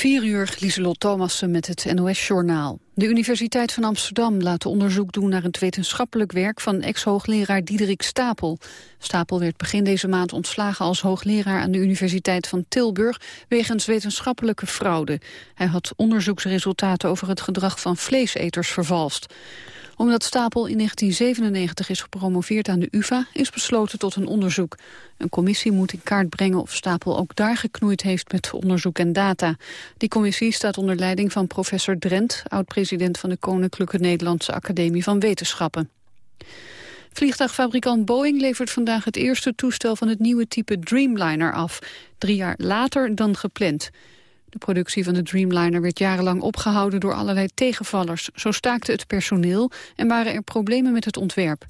4 uur, Lieselot Thomassen met het NOS-journaal. De Universiteit van Amsterdam laat onderzoek doen naar het wetenschappelijk werk van ex-hoogleraar Diederik Stapel. Stapel werd begin deze maand ontslagen als hoogleraar aan de Universiteit van Tilburg wegens wetenschappelijke fraude. Hij had onderzoeksresultaten over het gedrag van vleeseters vervalst omdat Stapel in 1997 is gepromoveerd aan de UvA... is besloten tot een onderzoek. Een commissie moet in kaart brengen of Stapel ook daar geknoeid heeft... met onderzoek en data. Die commissie staat onder leiding van professor Drent... oud-president van de Koninklijke Nederlandse Academie van Wetenschappen. Vliegtuigfabrikant Boeing levert vandaag het eerste toestel van het nieuwe type Dreamliner af. Drie jaar later dan gepland. De productie van de Dreamliner werd jarenlang opgehouden door allerlei tegenvallers. Zo staakte het personeel en waren er problemen met het ontwerp.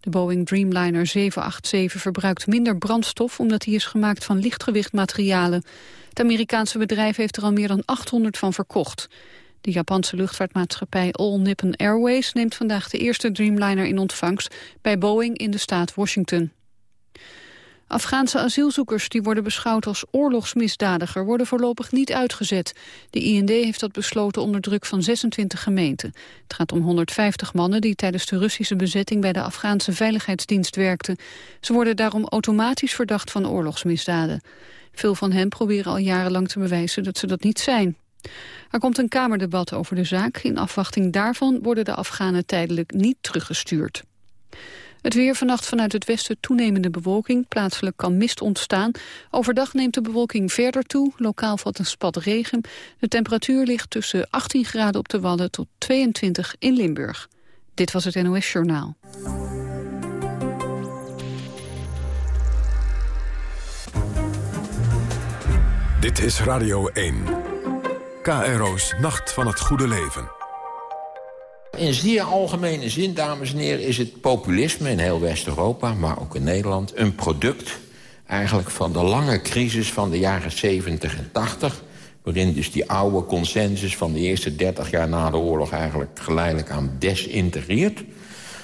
De Boeing Dreamliner 787 verbruikt minder brandstof... omdat hij is gemaakt van lichtgewicht materialen. Het Amerikaanse bedrijf heeft er al meer dan 800 van verkocht. De Japanse luchtvaartmaatschappij All Nippon Airways... neemt vandaag de eerste Dreamliner in ontvangst... bij Boeing in de staat Washington. Afghaanse asielzoekers die worden beschouwd als oorlogsmisdadiger worden voorlopig niet uitgezet. De IND heeft dat besloten onder druk van 26 gemeenten. Het gaat om 150 mannen die tijdens de Russische bezetting bij de Afghaanse Veiligheidsdienst werkten. Ze worden daarom automatisch verdacht van oorlogsmisdaden. Veel van hen proberen al jarenlang te bewijzen dat ze dat niet zijn. Er komt een kamerdebat over de zaak. In afwachting daarvan worden de Afghanen tijdelijk niet teruggestuurd. Het weer vannacht vanuit het westen toenemende bewolking. Plaatselijk kan mist ontstaan. Overdag neemt de bewolking verder toe. Lokaal valt een spat regen. De temperatuur ligt tussen 18 graden op de Wadden tot 22 in Limburg. Dit was het NOS Journaal. Dit is Radio 1. KRO's Nacht van het Goede Leven. In zeer algemene zin, dames en heren, is het populisme in heel West-Europa... maar ook in Nederland, een product eigenlijk van de lange crisis van de jaren 70 en 80... waarin dus die oude consensus van de eerste 30 jaar na de oorlog... eigenlijk geleidelijk aan desintegreert.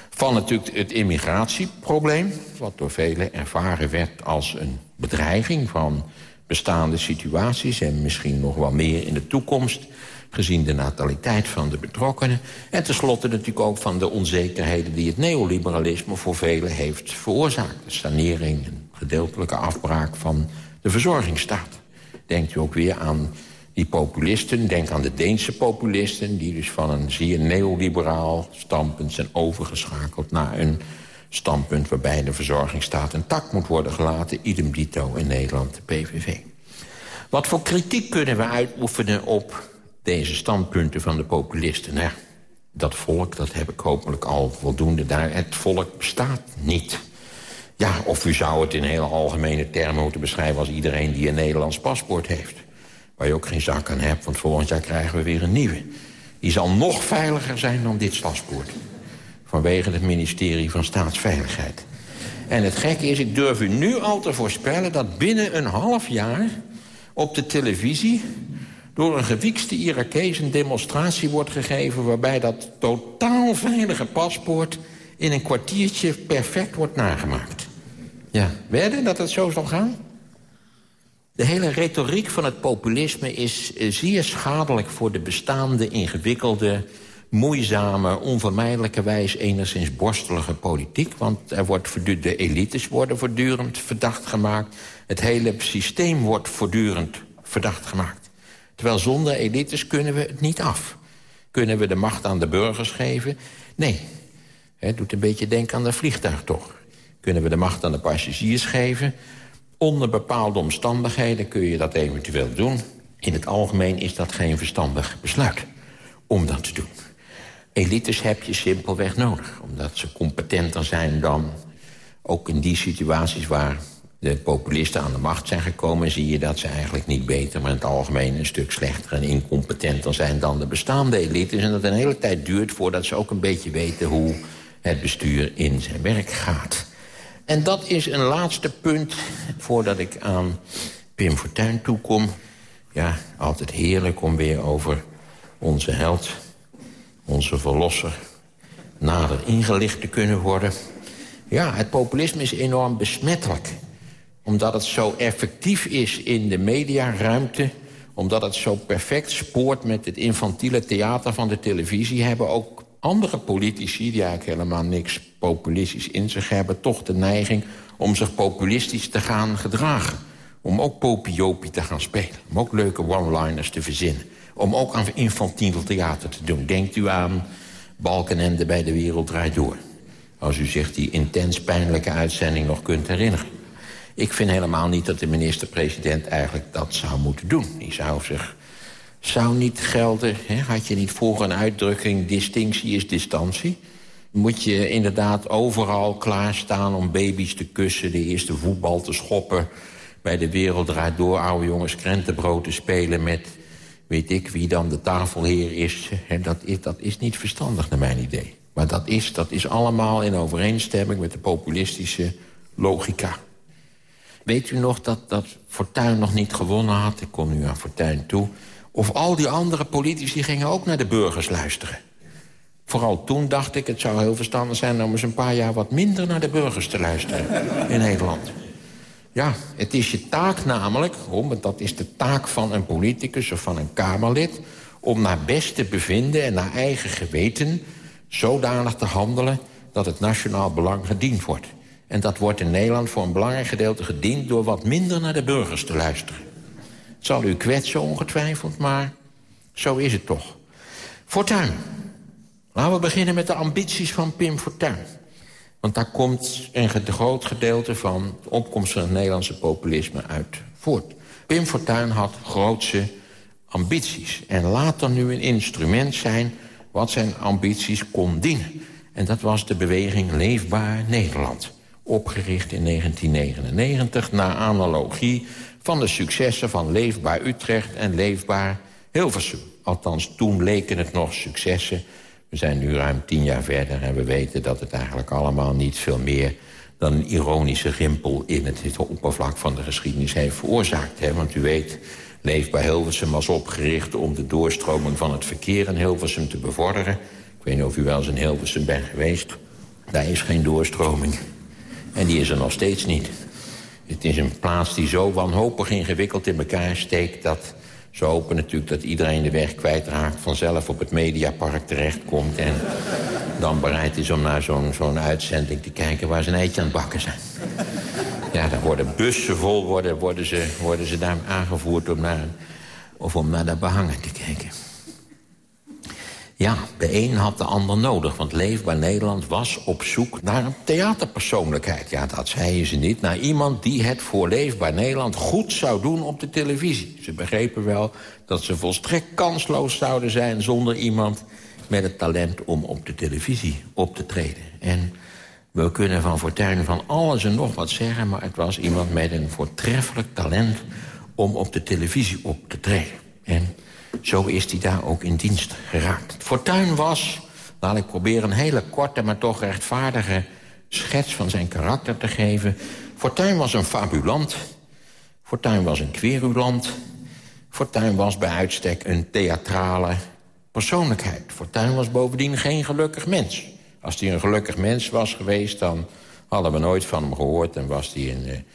Van natuurlijk het immigratieprobleem, wat door velen ervaren werd als een bedreiging... van bestaande situaties en misschien nog wel meer in de toekomst gezien de nataliteit van de betrokkenen. En tenslotte natuurlijk ook van de onzekerheden die het neoliberalisme voor velen heeft veroorzaakt. De sanering en gedeeltelijke afbraak van de verzorgingsstaat. Denkt u ook weer aan die populisten, denk aan de Deense populisten... die dus van een zeer neoliberaal standpunt zijn overgeschakeld... naar een standpunt waarbij de verzorgingsstaat intact moet worden gelaten... idem dito in Nederland, de PVV. Wat voor kritiek kunnen we uitoefenen op deze standpunten van de populisten. Nou, dat volk, dat heb ik hopelijk al voldoende daar. Het volk bestaat niet. Ja, of u zou het in hele algemene termen moeten beschrijven... als iedereen die een Nederlands paspoort heeft. Waar je ook geen zak aan hebt, want volgend jaar krijgen we weer een nieuwe. Die zal nog veiliger zijn dan dit paspoort. Vanwege het ministerie van Staatsveiligheid. En het gekke is, ik durf u nu al te voorspellen... dat binnen een half jaar op de televisie door een gewiekste Irakees een demonstratie wordt gegeven... waarbij dat totaal veilige paspoort in een kwartiertje perfect wordt nagemaakt. Ja, werden dat het zo zal gaan? De hele retoriek van het populisme is eh, zeer schadelijk... voor de bestaande, ingewikkelde, moeizame, onvermijdelijkerwijs... enigszins borstelige politiek. Want er wordt de elites worden voortdurend verdacht gemaakt. Het hele systeem wordt voortdurend verdacht gemaakt. Terwijl zonder elites kunnen we het niet af. Kunnen we de macht aan de burgers geven? Nee. Het doet een beetje denken aan de vliegtuig toch. Kunnen we de macht aan de passagiers geven? Onder bepaalde omstandigheden kun je dat eventueel doen. In het algemeen is dat geen verstandig besluit om dat te doen. Elites heb je simpelweg nodig, omdat ze competenter zijn dan... ook in die situaties waar de populisten aan de macht zijn gekomen... zie je dat ze eigenlijk niet beter, maar in het algemeen... een stuk slechter en incompetenter zijn dan de bestaande elites. En dat een hele tijd duurt voordat ze ook een beetje weten... hoe het bestuur in zijn werk gaat. En dat is een laatste punt voordat ik aan Pim Fortuyn toekom. Ja, altijd heerlijk om weer over onze held, onze verlosser... nader ingelicht te kunnen worden. Ja, het populisme is enorm besmettelijk omdat het zo effectief is in de mediaruimte... omdat het zo perfect spoort met het infantiele theater van de televisie... hebben ook andere politici, die eigenlijk helemaal niks populistisch in zich hebben... toch de neiging om zich populistisch te gaan gedragen. Om ook popiopie te gaan spelen. Om ook leuke one-liners te verzinnen. Om ook aan infantiel theater te doen. Denkt u aan Balkenende bij De Wereld Draait Door. Als u zich die intens pijnlijke uitzending nog kunt herinneren. Ik vind helemaal niet dat de minister-president eigenlijk dat zou moeten doen. Die zou zich... Zou niet gelden, hè? had je niet vroeger een uitdrukking... distinctie is distantie? Moet je inderdaad overal klaarstaan om baby's te kussen... de eerste voetbal te schoppen... bij de wereld draait door oude jongens krentenbrood te spelen... met weet ik wie dan de tafelheer is. Hè? Dat, is dat is niet verstandig naar mijn idee. Maar dat is, dat is allemaal in overeenstemming met de populistische logica. Weet u nog dat, dat Fortuyn nog niet gewonnen had? Ik kom nu aan Fortuyn toe. Of al die andere politici gingen ook naar de burgers luisteren. Vooral toen dacht ik, het zou heel verstandig zijn... om eens een paar jaar wat minder naar de burgers te luisteren in Nederland. Ja, het is je taak namelijk, want dat is de taak van een politicus of van een Kamerlid... om naar beste bevinden en naar eigen geweten zodanig te handelen... dat het nationaal belang gediend wordt. En dat wordt in Nederland voor een belangrijk gedeelte gediend... door wat minder naar de burgers te luisteren. Het zal u kwetsen ongetwijfeld, maar zo is het toch. Fortuin. Laten we beginnen met de ambities van Pim Fortuyn. Want daar komt een groot gedeelte van de opkomst van het Nederlandse populisme uit voort. Pim Fortuyn had grootse ambities. En laat dan nu een instrument zijn wat zijn ambities kon dienen. En dat was de beweging Leefbaar Nederland opgericht in 1999... naar analogie van de successen van Leefbaar Utrecht en Leefbaar Hilversum. Althans, toen leken het nog successen. We zijn nu ruim tien jaar verder en we weten dat het eigenlijk allemaal niet veel meer dan een ironische rimpel in het, oppervlak van de geschiedenis heeft veroorzaakt. Hè? Want u weet, Leefbaar Hilversum was opgericht om de doorstroming van het verkeer in Hilversum te bevorderen. Ik weet niet of u wel eens in Hilversum bent geweest. Daar is geen doorstroming. En die is er nog steeds niet. Het is een plaats die zo wanhopig ingewikkeld in elkaar steekt... dat ze hopen natuurlijk dat iedereen de weg kwijtraakt... vanzelf op het Mediapark terechtkomt... en dan bereid is om naar zo'n zo'n uitzending te kijken... waar ze een eitje aan het bakken zijn. Ja, dan worden bussen vol, worden, worden, ze, worden ze daar aangevoerd... om naar, of om naar de behangen te kijken. Ja, de een had de ander nodig, want Leefbaar Nederland was op zoek naar een theaterpersoonlijkheid. Ja, dat zeiden ze niet. Naar iemand die het voor Leefbaar Nederland goed zou doen op de televisie. Ze begrepen wel dat ze volstrekt kansloos zouden zijn... zonder iemand met het talent om op de televisie op te treden. En we kunnen van Fortuyn van alles en nog wat zeggen... maar het was iemand met een voortreffelijk talent om op de televisie op te treden. En zo is hij daar ook in dienst geraakt. Fortuyn was, laat ik proberen een hele korte... maar toch rechtvaardige schets van zijn karakter te geven. Fortuyn was een fabulant. Fortuyn was een querulant. Fortuyn was bij uitstek een theatrale persoonlijkheid. Fortuyn was bovendien geen gelukkig mens. Als hij een gelukkig mens was geweest... dan hadden we nooit van hem gehoord en was hij een...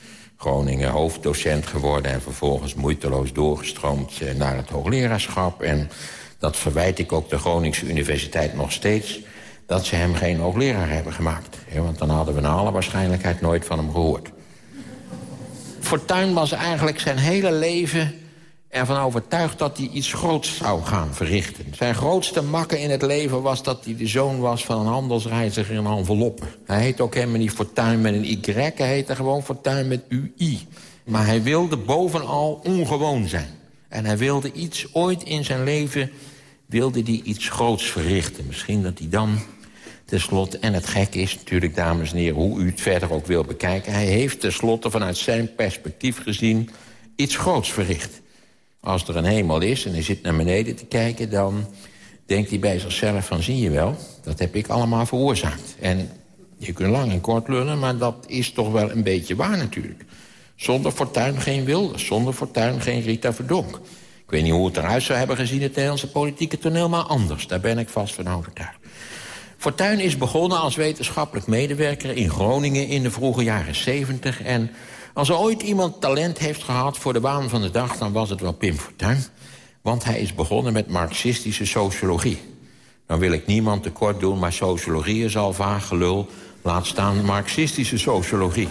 Groningen hoofddocent geworden... en vervolgens moeiteloos doorgestroomd eh, naar het hoogleraarschap. En dat verwijt ik ook de Groningse Universiteit nog steeds... dat ze hem geen hoogleraar hebben gemaakt. Want dan hadden we naar alle waarschijnlijkheid nooit van hem gehoord. Fortuyn was eigenlijk zijn hele leven ervan overtuigd dat hij iets groots zou gaan verrichten. Zijn grootste makke in het leven was dat hij de zoon was van een handelsreiziger in enveloppen. Hij heet ook helemaal niet Fortuin met een Y, hij heette gewoon Fortuin met UI. Maar hij wilde bovenal ongewoon zijn. En hij wilde iets, ooit in zijn leven, wilde hij iets groots verrichten. Misschien dat hij dan tenslotte, en het gek is natuurlijk, dames en heren... hoe u het verder ook wil bekijken... hij heeft tenslotte vanuit zijn perspectief gezien iets groots verricht. Als er een hemel is en hij zit naar beneden te kijken... dan denkt hij bij zichzelf van, zie je wel, dat heb ik allemaal veroorzaakt. En je kunt lang en kort lullen, maar dat is toch wel een beetje waar natuurlijk. Zonder fortuin geen wilde, zonder fortuin geen Rita Verdonk. Ik weet niet hoe het eruit zou hebben gezien, het Nederlandse politieke toneel... maar anders, daar ben ik vast van overtuigd. Fortuyn is begonnen als wetenschappelijk medewerker in Groningen in de vroege jaren 70... en Als er ooit iemand talent heeft gehad voor de waan van de dag... dan was het wel Pim Fortuyn. Want hij is begonnen met marxistische sociologie. Dan wil ik niemand tekort doen, maar sociologie is al vaag gelul. Laat staan marxistische sociologie.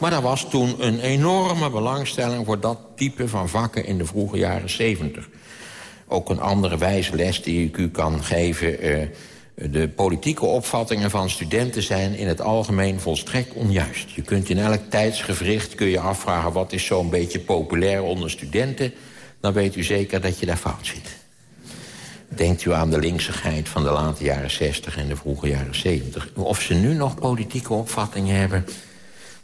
Maar er was toen een enorme belangstelling voor dat type van vakken in de vroege jaren 70. Ook een andere wijze les die ik u kan geven... Uh, de politieke opvattingen van studenten zijn in het algemeen volstrekt onjuist. Je kunt in elk tijdsgevricht kun je afvragen... wat is zo'n beetje populair onder studenten... dan weet u zeker dat je daar fout zit. Denkt u aan de linksigheid van de late jaren 60 en de vroege jaren 70. Of ze nu nog politieke opvattingen hebben...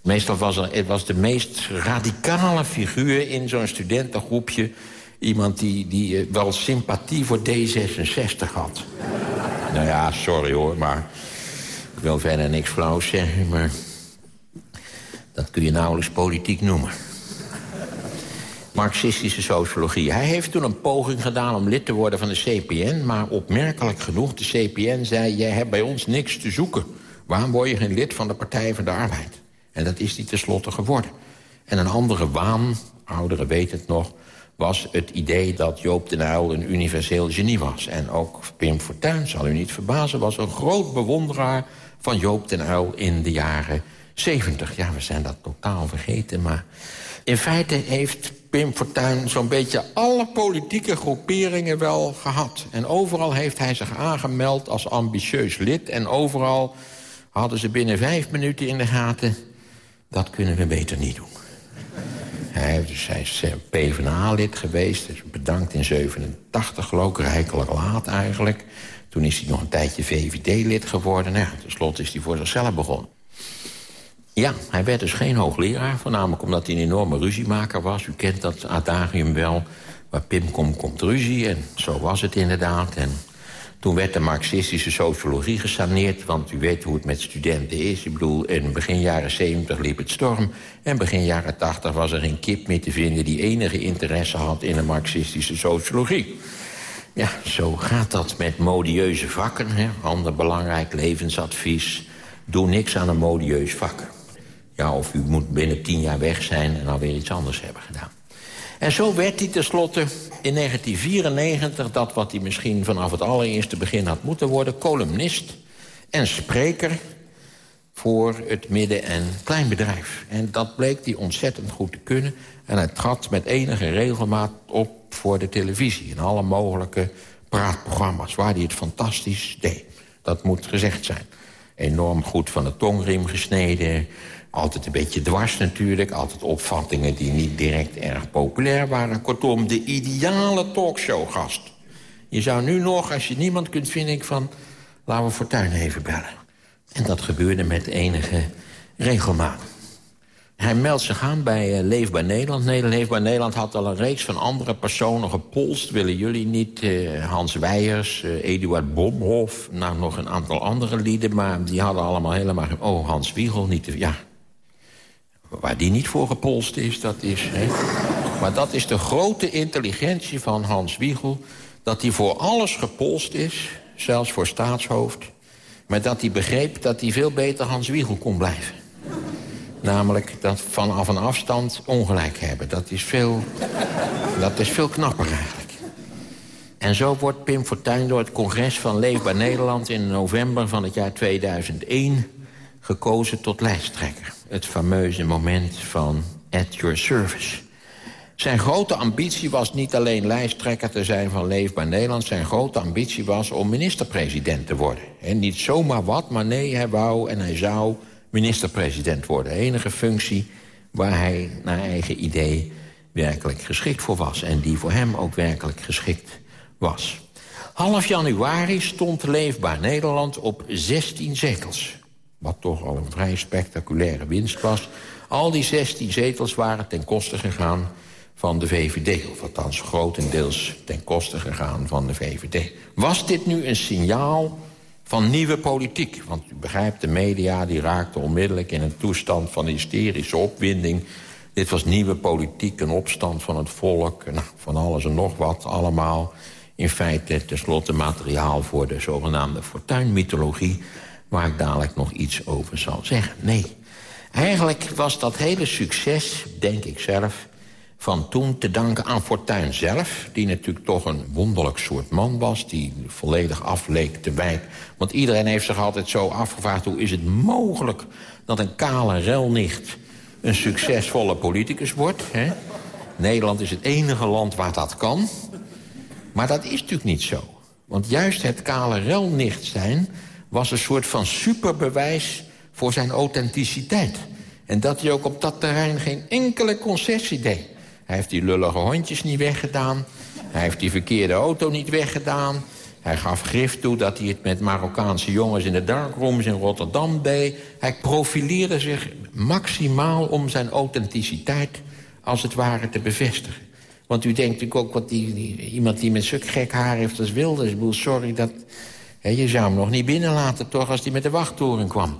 Meestal was er, het was de meest radicale figuur in zo'n studentengroepje... iemand die, die eh, wel sympathie voor D66 had. nou ja, sorry hoor, maar ik wil verder niks flauws zeggen... maar dat kun je nauwelijks politiek noemen. Marxistische sociologie. Hij heeft toen een poging gedaan om lid te worden van de CPN... maar opmerkelijk genoeg, de CPN zei... jij hebt bij ons niks te zoeken. Waarom word je geen lid van de Partij van de Arbeid? En dat is hij tenslotte geworden. En een andere waan, ouderen weten het nog... was het idee dat Joop den Uyl een universeel genie was. En ook Pim Fortuyn, zal u niet verbazen... was een groot bewonderaar van Joop den Uyl in de jaren 70. Ja, we zijn dat totaal vergeten, maar... in feite heeft Pim Fortuyn zo'n beetje alle politieke groeperingen wel gehad. En overal heeft hij zich aangemeld als ambitieus lid... en overal hadden ze binnen vijf minuten in de gaten dat kunnen we beter niet doen. Hij, dus hij is eh, PvdA-lid geweest, is bedankt in 87 geloof ik, rijkelijk laat eigenlijk. Toen is hij nog een tijdje VVD-lid geworden. Nou, Ten slotte is hij voor zichzelf begonnen. Ja, hij werd dus geen hoogleraar, voornamelijk omdat hij een enorme ruziemaker was. U kent dat adagium wel, waar Pim komt, komt ruzie. En zo was het inderdaad. Toen werd de marxistische sociologie gesaneerd... want u weet hoe het met studenten is. Ik bedoel, in begin jaren 70 liep het storm... en begin jaren 80 was er geen kip meer te vinden... die enige interesse had in de marxistische sociologie. Ja, zo gaat dat met modieuze vakken. Hè? Ander belangrijk levensadvies. Doe niks aan een modieus vak. Ja, of u moet binnen tien jaar weg zijn en alweer iets anders hebben gedaan. En zo werd hij tenslotte in 1994... dat wat hij misschien vanaf het allereerste begin had moeten worden... columnist en spreker voor het midden- en kleinbedrijf. En dat bleek hij ontzettend goed te kunnen. En hij trad met enige regelmaat op voor de televisie... in alle mogelijke praatprogramma's, waar hij het fantastisch deed. Dat moet gezegd zijn. Enorm goed van de tongriem gesneden altijd een beetje dwars natuurlijk. Altijd opvattingen die niet direct erg populair waren. Kortom, de ideale talkshowgast. Je zou nu nog, als je niemand kunt vinden... Ik van, laten we Fortuyn even bellen. En dat gebeurde met enige regelmaat. Hij meldt zich aan bij uh, Leefbaar Nederland. Nee, Leefbaar Nederland had al een reeks van andere personen gepolst. Willen jullie niet? Uh, Hans Weijers, uh, Eduard Bomhoff... nou, nog een aantal andere lieden, maar die hadden allemaal helemaal... Oh, Hans Wiegel, niet. Ja, Waar die niet voor gepolst is, dat is... Hè. Maar dat is de grote intelligentie van Hans Wiegel... dat hij voor alles gepolst is, zelfs voor staatshoofd... maar dat hij begreep dat hij veel beter Hans Wiegel kon blijven. Namelijk dat vanaf een afstand ongelijk hebben. Dat is veel, dat is veel knapper eigenlijk. En zo wordt Pim Fortuyn door het congres van Leefbaar Nederland... in november van het jaar 2001 gekozen tot lijsttrekker. Het fameuze moment van at your service. Zijn grote ambitie was niet alleen lijsttrekker te zijn van Leefbaar Nederland. Zijn grote ambitie was om minister-president te worden. En niet zomaar wat, maar nee, hij wou en hij zou minister-president worden. De enige functie waar hij naar eigen idee werkelijk geschikt voor was. En die voor hem ook werkelijk geschikt was. Half januari stond Leefbaar Nederland op 16 zetels. Wat toch al een vrij spectaculaire winst was. Al die 16 zetels waren ten koste gegaan van de VVD. Of althans grotendeels ten koste gegaan van de VVD. Was dit nu een signaal van nieuwe politiek? Want u begrijpt, de media die raakten onmiddellijk in een toestand van hysterische opwinding. Dit was nieuwe politiek, een opstand van het volk. Nou, van alles en nog wat allemaal. In feite tenslotte materiaal voor de zogenaamde fortuinmythologie waar ik dadelijk nog iets over zal zeggen. Nee, Eigenlijk was dat hele succes, denk ik zelf van toen te danken aan Fortuyn zelf... die natuurlijk toch een wonderlijk soort man was... die volledig afleek te wijk. Want iedereen heeft zich altijd zo afgevraagd... hoe is het mogelijk dat een kale relnicht een succesvolle politicus wordt? Hè? Nederland is het enige land waar dat kan. Maar dat is natuurlijk niet zo. Want juist het kale relnicht zijn... was een soort van superbewijs voor zijn authenticiteit. En dat hij ook op dat terrein geen enkele concessie deed. Hij heeft die lullige hondjes niet weggedaan. Hij heeft die verkeerde auto niet weggedaan. Hij gaf grif toe dat hij het met Marokkaanse jongens in de darkrooms in Rotterdam deed. Hij profileerde zich maximaal om zijn authenticiteit als het ware te bevestigen. Want u denkt natuurlijk ook, wat die, iemand die met zulk gek haar heeft als Wilders... Sorry, dat, je zou hem nog niet binnenlaten toch als hij met de wachttoren kwam.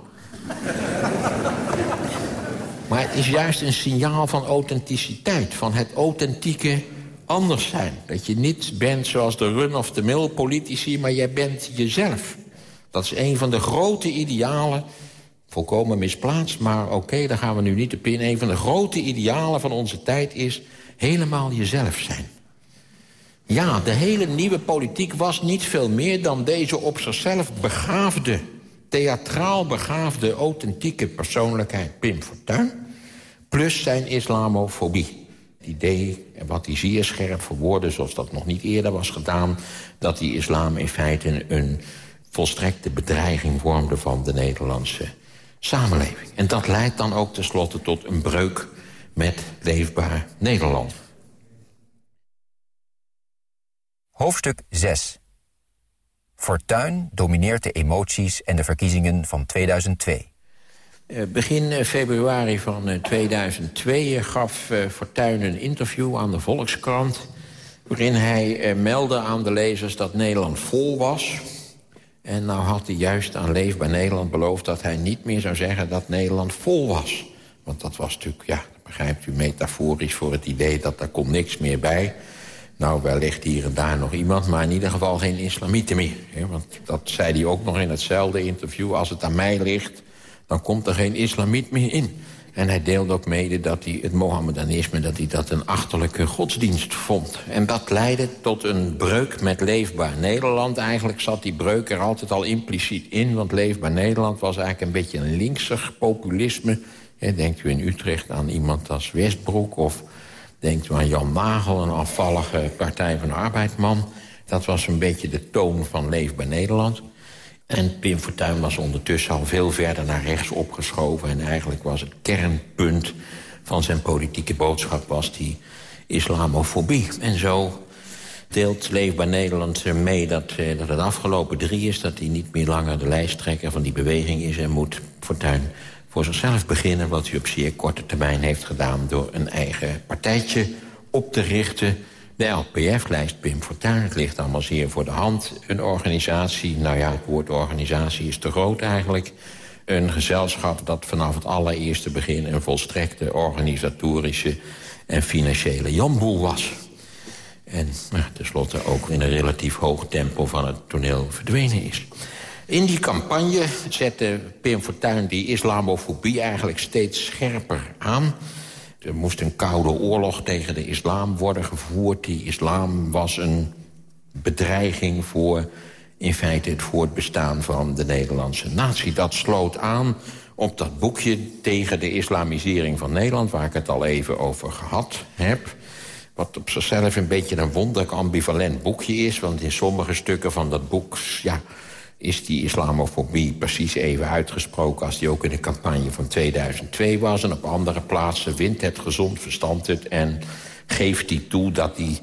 Maar het is juist een signaal van authenticiteit. Van het authentieke anders zijn. Dat je niet bent zoals de run-of-the-mill politici... maar jij bent jezelf. Dat is een van de grote idealen. Volkomen misplaatst, maar oké, daar gaan we nu niet op in. Een van de grote idealen van onze tijd is helemaal jezelf zijn. Ja, de hele nieuwe politiek was niet veel meer dan deze op zichzelf begaafde theatraal begaafde, authentieke persoonlijkheid Pim Fortuyn... plus zijn islamofobie. Het idee, wat hij zeer scherp verwoordde, zoals dat nog niet eerder was gedaan... dat die islam in feite een volstrekte bedreiging vormde van de Nederlandse samenleving. En dat leidt dan ook tenslotte tot een breuk met leefbaar Nederland. Hoofdstuk 6 Fortuin domineert de emoties en de verkiezingen van 2002. Eh, begin eh, februari van 2002 eh, gaf Fortuyn een interview aan de Volkskrant... waarin hij meldde aan de lezers dat Nederland vol was. En nou had hij juist aan Leefbaar Nederland beloofd... dat hij niet meer zou zeggen dat Nederland vol was. Want dat was natuurlijk, ja, begrijpt u, metaforisch voor het idee... dat daar komt niks meer bij... Nou, wellicht hier en daar nog iemand, maar in ieder geval geen islamieten meer. Want dat zei hij ook nog in hetzelfde interview. Als het aan mij ligt, dan komt er geen islamiet meer in. En hij deelde ook mede dat hij het Mohammedanisme... dat hij dat een achterlijke godsdienst vond. En dat leidde tot een breuk met Leefbaar Nederland. Eigenlijk zat die breuk er altijd al impliciet in... want Leefbaar Nederland was eigenlijk een beetje een linksig populisme. denkt u in Utrecht aan iemand als Westbroek... of Denkt u aan Jan Nagel, een afvallige Partij van de Arbeidman. Dat was een beetje de toon van Leefbaar Nederland. En Pim Fortuyn was ondertussen al veel verder naar rechts opgeschoven... en eigenlijk was het kernpunt van zijn politieke boodschap... was die islamofobie. En zo deelt Leefbaar Nederland mee dat, eh, dat het afgelopen drie is... dat hij niet meer langer de lijsttrekker van die beweging is... en moet Fortuyn voor zichzelf beginnen... wat hij op zeer korte termijn heeft gedaan... door een eigen partijtje op te richten. De LPF-lijst Pim Fortuyn, het ligt allemaal zeer voor de hand. Een organisatie, nou ja, het woord organisatie is te groot eigenlijk... een gezelschap dat vanaf het allereerste begin... een volstrekte organisatorische en financiële jamboel was. En nou, tenslotte ook in een relatief hoog tempo van het toneel verdwenen is. In die campagne zette Pim Fortuyn die islamofobie eigenlijk steeds scherper aan. Er moest een koude oorlog tegen de islam worden gevoerd. Die islam was een bedreiging voor in feite het voortbestaan van de Nederlandse natie. Dat sloot aan op dat boekje tegen de islamisering van Nederland... waar ik het al even over gehad heb. Wat op zichzelf een beetje een wonderlijk ambivalent boekje is... want in sommige stukken van dat boek... Ja, is die islamofobie precies even uitgesproken... als die ook in de campagne van 2002 was. En op andere plaatsen wint het gezond verstand het... en geeft hij toe dat die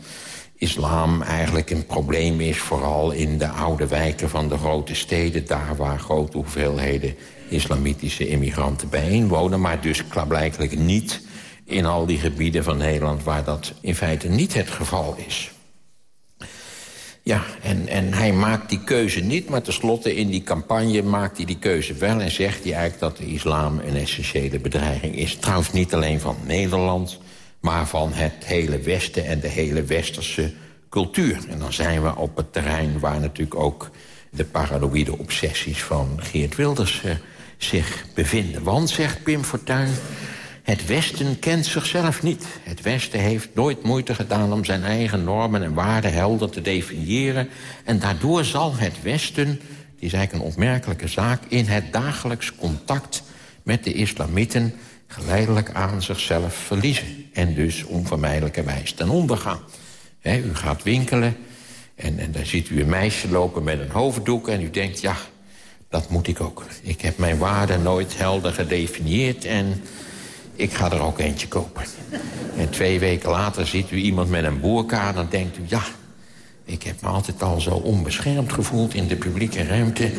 islam eigenlijk een probleem is... vooral in de oude wijken van de grote steden... daar waar grote hoeveelheden islamitische immigranten bijeenwonen... maar dus klaarblijkelijk niet in al die gebieden van Nederland... waar dat in feite niet het geval is. Ja, en, en hij maakt die keuze niet, maar tenslotte in die campagne maakt hij die keuze wel... en zegt hij eigenlijk dat de islam een essentiële bedreiging is. Trouwens niet alleen van Nederland, maar van het hele Westen... en de hele Westerse cultuur. En dan zijn we op het terrein waar natuurlijk ook de paranoïde obsessies van Geert Wilders... Eh, zich bevinden. Want, zegt Pim Fortuyn, het Westen kent zichzelf niet. Het Westen heeft nooit moeite gedaan om zijn eigen normen en waarden helder te definiëren. En daardoor zal het Westen, die is eigenlijk een opmerkelijke zaak... in het dagelijks contact met de islamieten geleidelijk aan zichzelf verliezen. En dus onvermijdelijkerwijs ten onder gaan. u gaat winkelen en, en daar ziet u een meisje lopen met een hoofddoek... en u denkt, ja, dat moet ik ook. Ik heb mijn waarden nooit helder gedefinieerd... en ik ga er ook eentje kopen. En twee weken later ziet u iemand met een boerka... dan denkt u, ja, ik heb me altijd al zo onbeschermd gevoeld... in de publieke ruimte,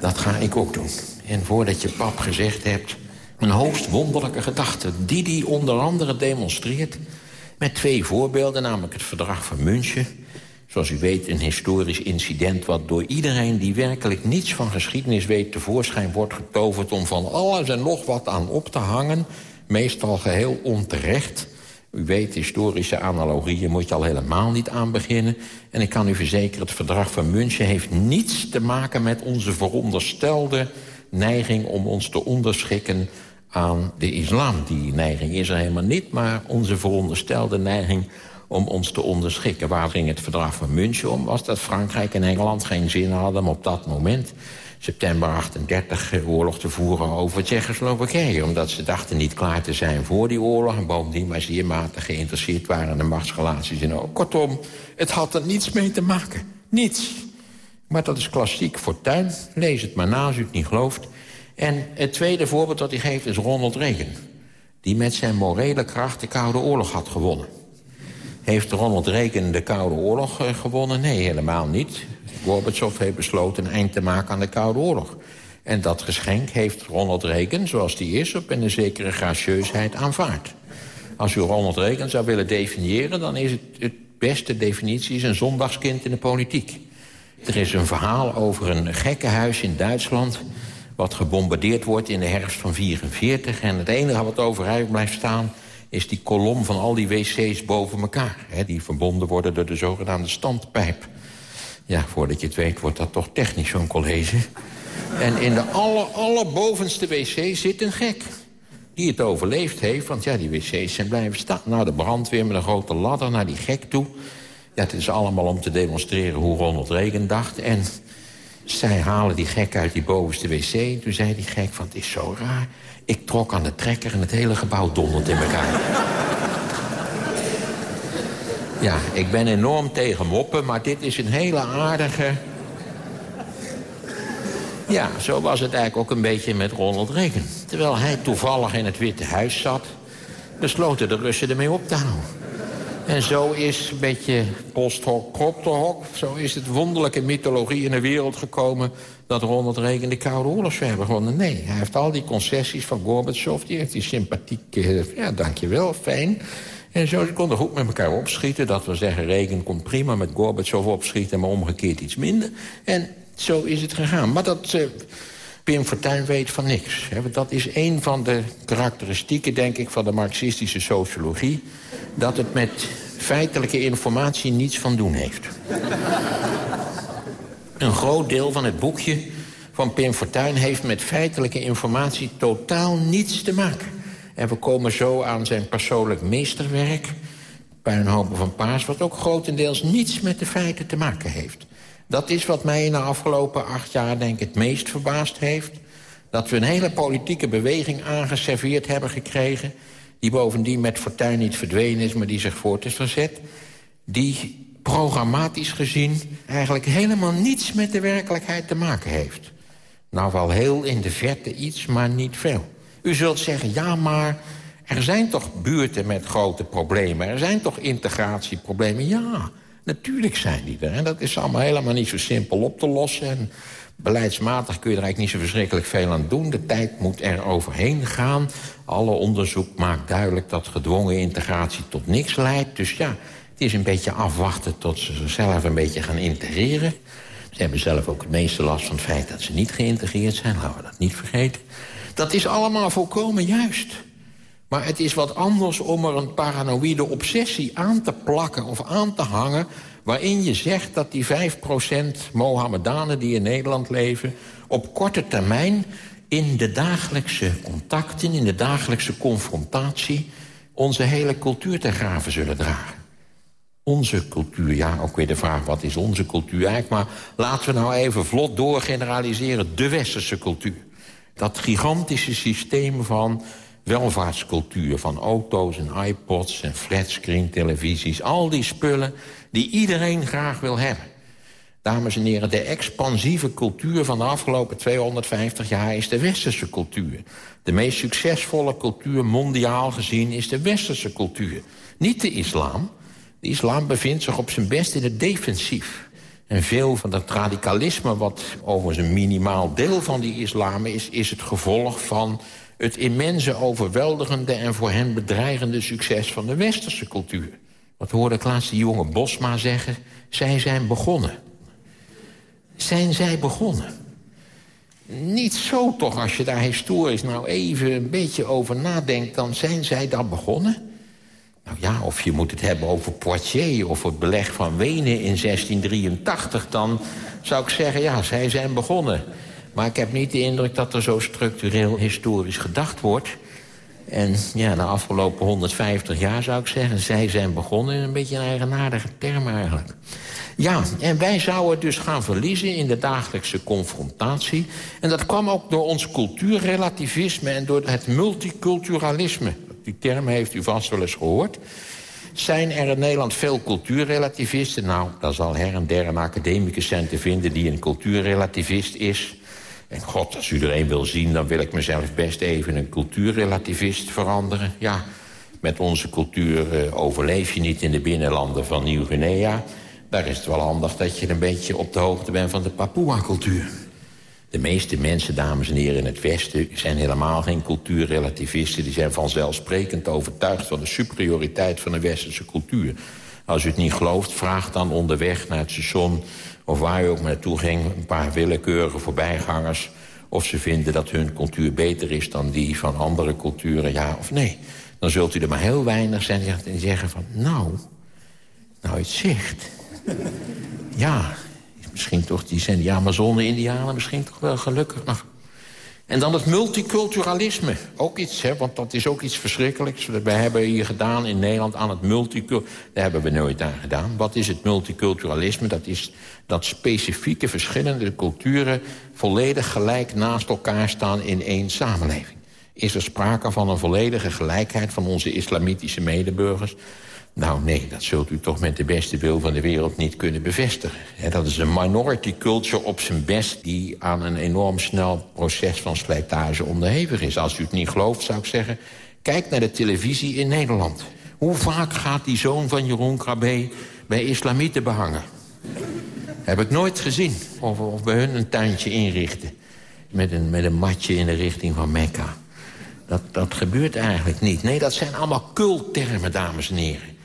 dat ga ik ook doen. En voordat je pap gezegd hebt... een hoogst wonderlijke gedachte... die die onder andere demonstreert... met twee voorbeelden, namelijk het verdrag van München... zoals u weet een historisch incident... wat door iedereen die werkelijk niets van geschiedenis weet... tevoorschijn wordt getoverd om van alles en nog wat aan op te hangen meestal geheel onterecht. U weet, historische analogieën moet je al helemaal niet aan beginnen. En ik kan u verzekeren, het verdrag van München heeft niets te maken met onze veronderstelde neiging om ons te onderschikken aan de islam. Die neiging is er helemaal niet, maar onze veronderstelde neiging om ons te onderschikken. Waar ging het verdrag van München om? Was dat Frankrijk en Engeland geen zin hadden op dat moment september 38 oorlog te voeren over Tsjechoslowakije. Omdat ze dachten niet klaar te zijn voor die oorlog... en bovendien maar zeer matig geïnteresseerd waren in de machtsrelaties in Oost. Kortom, het had er niets mee te maken. Niets. Maar dat is klassiek fortuin. Lees het maar na als u het niet gelooft. En het tweede voorbeeld dat hij geeft is Ronald Reagan. Die met zijn morele kracht de Koude Oorlog had gewonnen. Heeft Ronald Reagan de Koude Oorlog eh, gewonnen? Nee, helemaal niet. Gorbachev heeft besloten een eind te maken aan de Koude Oorlog. En dat geschenk heeft Ronald Reagan, zoals die is... op een zekere gracieusheid aanvaard. Als u Ronald Reagan zou willen definiëren... dan is het, het beste definitie is een zondagskind in de politiek. Er is een verhaal over een gekkenhuis in Duitsland... wat gebombardeerd wordt in de herfst van 44. En het enige wat overeind blijft staan is die kolom van al die wc's boven elkaar. Die verbonden worden door de zogenaamde standpijp. Ja, voordat je het weet wordt dat toch technisch zo'n college. En in de aller, allerbovenste wc zit een gek. Die het overleefd heeft, want ja, die wc's zijn blijven staan. Nou, de brandweer met een grote ladder naar die gek toe. Ja, het is allemaal om te demonstreren hoe Ronald Reagan dacht. En zij halen die gek uit die bovenste wc. En toen zei die gek van, het is zo raar. Ik trok aan de trekker en het hele gebouw dondert in elkaar. Ja, ik ben enorm tegen moppen, maar dit is een hele aardige... Ja, zo was het eigenlijk ook een beetje met Ronald Reagan. Terwijl hij toevallig in het Witte Huis zat... besloten de Russen ermee op te houden. En zo is een beetje post hoc, zo is het wonderlijke mythologie in de wereld gekomen... dat Ronald Reagan de Koude Oorlog hebben gewonnen. Nee, hij heeft al die concessies van Gorbachev... die heeft die sympathiek... ja, dankjewel, fijn... En zo, ze konden goed met elkaar opschieten. Dat we zeggen, Reagan kon prima met Gorbachev opschieten... maar omgekeerd iets minder. En zo is het gegaan. Maar dat... Uh, Pim Fortuyn weet van niks. Dat is een van de karakteristieken, denk ik, van de marxistische sociologie. Dat het met feitelijke informatie niets van doen heeft. Een groot deel van het boekje van Pim Fortuyn heeft met feitelijke informatie totaal niets te maken. En we komen zo aan zijn persoonlijk meesterwerk... Puinhopen van Paas, wat ook grotendeels niets met de feiten te maken heeft. Dat is wat mij in de afgelopen acht jaar denk ik het meest verbaasd heeft. Dat we een hele politieke beweging aangeserveerd hebben gekregen... die bovendien met fortuin niet verdwenen is, maar die zich voort is verzet... die programmatisch gezien eigenlijk helemaal niets met de werkelijkheid te maken heeft. Nou, wel heel in de verte iets, maar niet veel. U zult zeggen, ja, maar er zijn toch buurten met grote problemen. Er zijn toch integratieproblemen. Ja, natuurlijk zijn die er. En dat is allemaal helemaal niet zo simpel op te lossen. En beleidsmatig kun je er eigenlijk niet zo verschrikkelijk veel aan doen. De tijd moet er overheen gaan. Alle onderzoek maakt duidelijk dat gedwongen integratie tot niks leidt. Dus ja, het is een beetje afwachten tot ze zichzelf een beetje gaan integreren. Ze hebben zelf ook het meeste last van het feit dat ze niet geïntegreerd zijn. Laten we dat niet vergeten. Dat is allemaal volkomen juist. Maar het is wat anders om er een paranoïde obsessie aan te plakken of aan te hangen... waarin je zegt dat die 5% Mohammedanen die in Nederland leven... op korte termijn in de dagelijkse contacten, in de dagelijkse confrontatie... onze hele cultuur te graven zullen dragen. Onze cultuur, ja, ook weer de vraag, wat is onze cultuur eigenlijk? Maar laten we nou even vlot doorgeneraliseren, de westerse cultuur. Dat gigantische systeem van welvaartscultuur... van auto's en iPods en flatscreen televisies... al die spullen die iedereen graag wil hebben. Dames en heren, de expansieve cultuur van de afgelopen 250 jaar... is de westerse cultuur. De meest succesvolle cultuur mondiaal gezien is de westerse cultuur. Niet de islam. De islam bevindt zich op zijn best in het defensief. En veel van dat radicalisme, wat overigens een minimaal deel van die islam is... is het gevolg van het immense, overweldigende en voor hen bedreigende succes van de westerse cultuur. Wat hoorde ik laatst die jonge Bosma zeggen? Zij zijn begonnen. Zijn zij begonnen? Niet zo toch, als je daar historisch nou even een beetje over nadenkt... dan zijn zij daar begonnen. Nou ja, of je moet het hebben over Poitiers of het beleg van Wenen in 1683... dan zou ik zeggen, ja, zij zijn begonnen. Maar ik heb niet de indruk dat er zo structureel historisch gedacht wordt. En ja, de afgelopen 150 jaar zou ik zeggen... zij zijn begonnen in een beetje een eigenaardige term eigenlijk. Ja, en wij zouden dus gaan verliezen in de dagelijkse confrontatie. En dat kwam ook door ons cultuurrelativisme en door het multiculturalisme. Die term heeft u vast wel eens gehoord. Zijn er in Nederland veel cultuurrelativisten? Nou, daar zal her en der een academicus zijn te vinden... die een cultuurrelativist is. En god, als u er een wil zien, dan wil ik mezelf best even een cultuurrelativist veranderen. Ja, met onze cultuur uh, overleef je niet in de binnenlanden van Nieuw-Guinea. Daar is het wel handig dat je een beetje op de hoogte bent van de Papua-cultuur. De meeste mensen, dames en heren, in het Westen... zijn helemaal geen cultuurrelativisten. Die zijn vanzelfsprekend overtuigd van de superioriteit van de westerse cultuur. Als u het niet gelooft, vraag dan onderweg naar het station of waar u ook naartoe ging, een paar willekeurige voorbijgangers... of ze vinden dat hun cultuur beter is dan die van andere culturen, ja of nee. Dan zult u er maar heel weinig zijn die zeggen van... nou, nou het zegt. ja, misschien toch, die zijn die Amazone-Indianen misschien toch wel gelukkig en dan het multiculturalisme. Ook iets, hè, want dat is ook iets verschrikkelijks. We hebben hier gedaan in Nederland aan het multiculturalisme. Daar hebben we nooit aan gedaan. Wat is het multiculturalisme? Dat is dat specifieke verschillende culturen... volledig gelijk naast elkaar staan in één samenleving. Is er sprake van een volledige gelijkheid van onze islamitische medeburgers... Nou nee, dat zult u toch met de beste wil van de wereld niet kunnen bevestigen. dat is een minority culture op zijn best... die aan een enorm snel proces van slijtage onderhevig is. Als u het niet gelooft, zou ik zeggen... kijk naar de televisie in Nederland. Hoe vaak gaat die zoon van Jeroen Krabbe bij islamieten behangen? Heb ik nooit gezien. Of, of bij hun een tuintje inrichten. Met een, met een matje in de richting van Mekka. Dat, dat gebeurt eigenlijk niet. Nee, dat zijn allemaal culttermen, dames en heren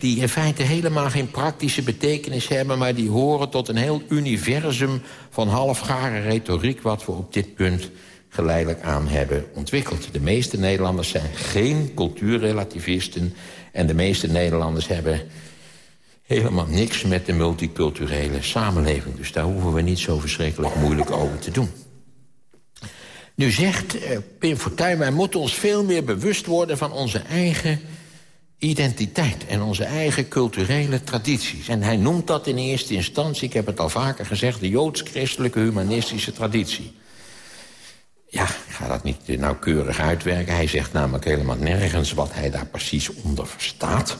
die in feite helemaal geen praktische betekenis hebben... maar die horen tot een heel universum van halfgare retoriek... wat we op dit punt geleidelijk aan hebben ontwikkeld. De meeste Nederlanders zijn geen cultuurrelativisten... en de meeste Nederlanders hebben helemaal niks met de multiculturele samenleving. Dus daar hoeven we niet zo verschrikkelijk moeilijk over te doen. Nu zegt eh, Pim Fortuyn, wij moeten ons veel meer bewust worden van onze eigen identiteit en onze eigen culturele tradities. En hij noemt dat in eerste instantie, ik heb het al vaker gezegd... de joods-christelijke humanistische traditie. Ja, ik ga dat niet nauwkeurig uitwerken. Hij zegt namelijk helemaal nergens wat hij daar precies onder verstaat.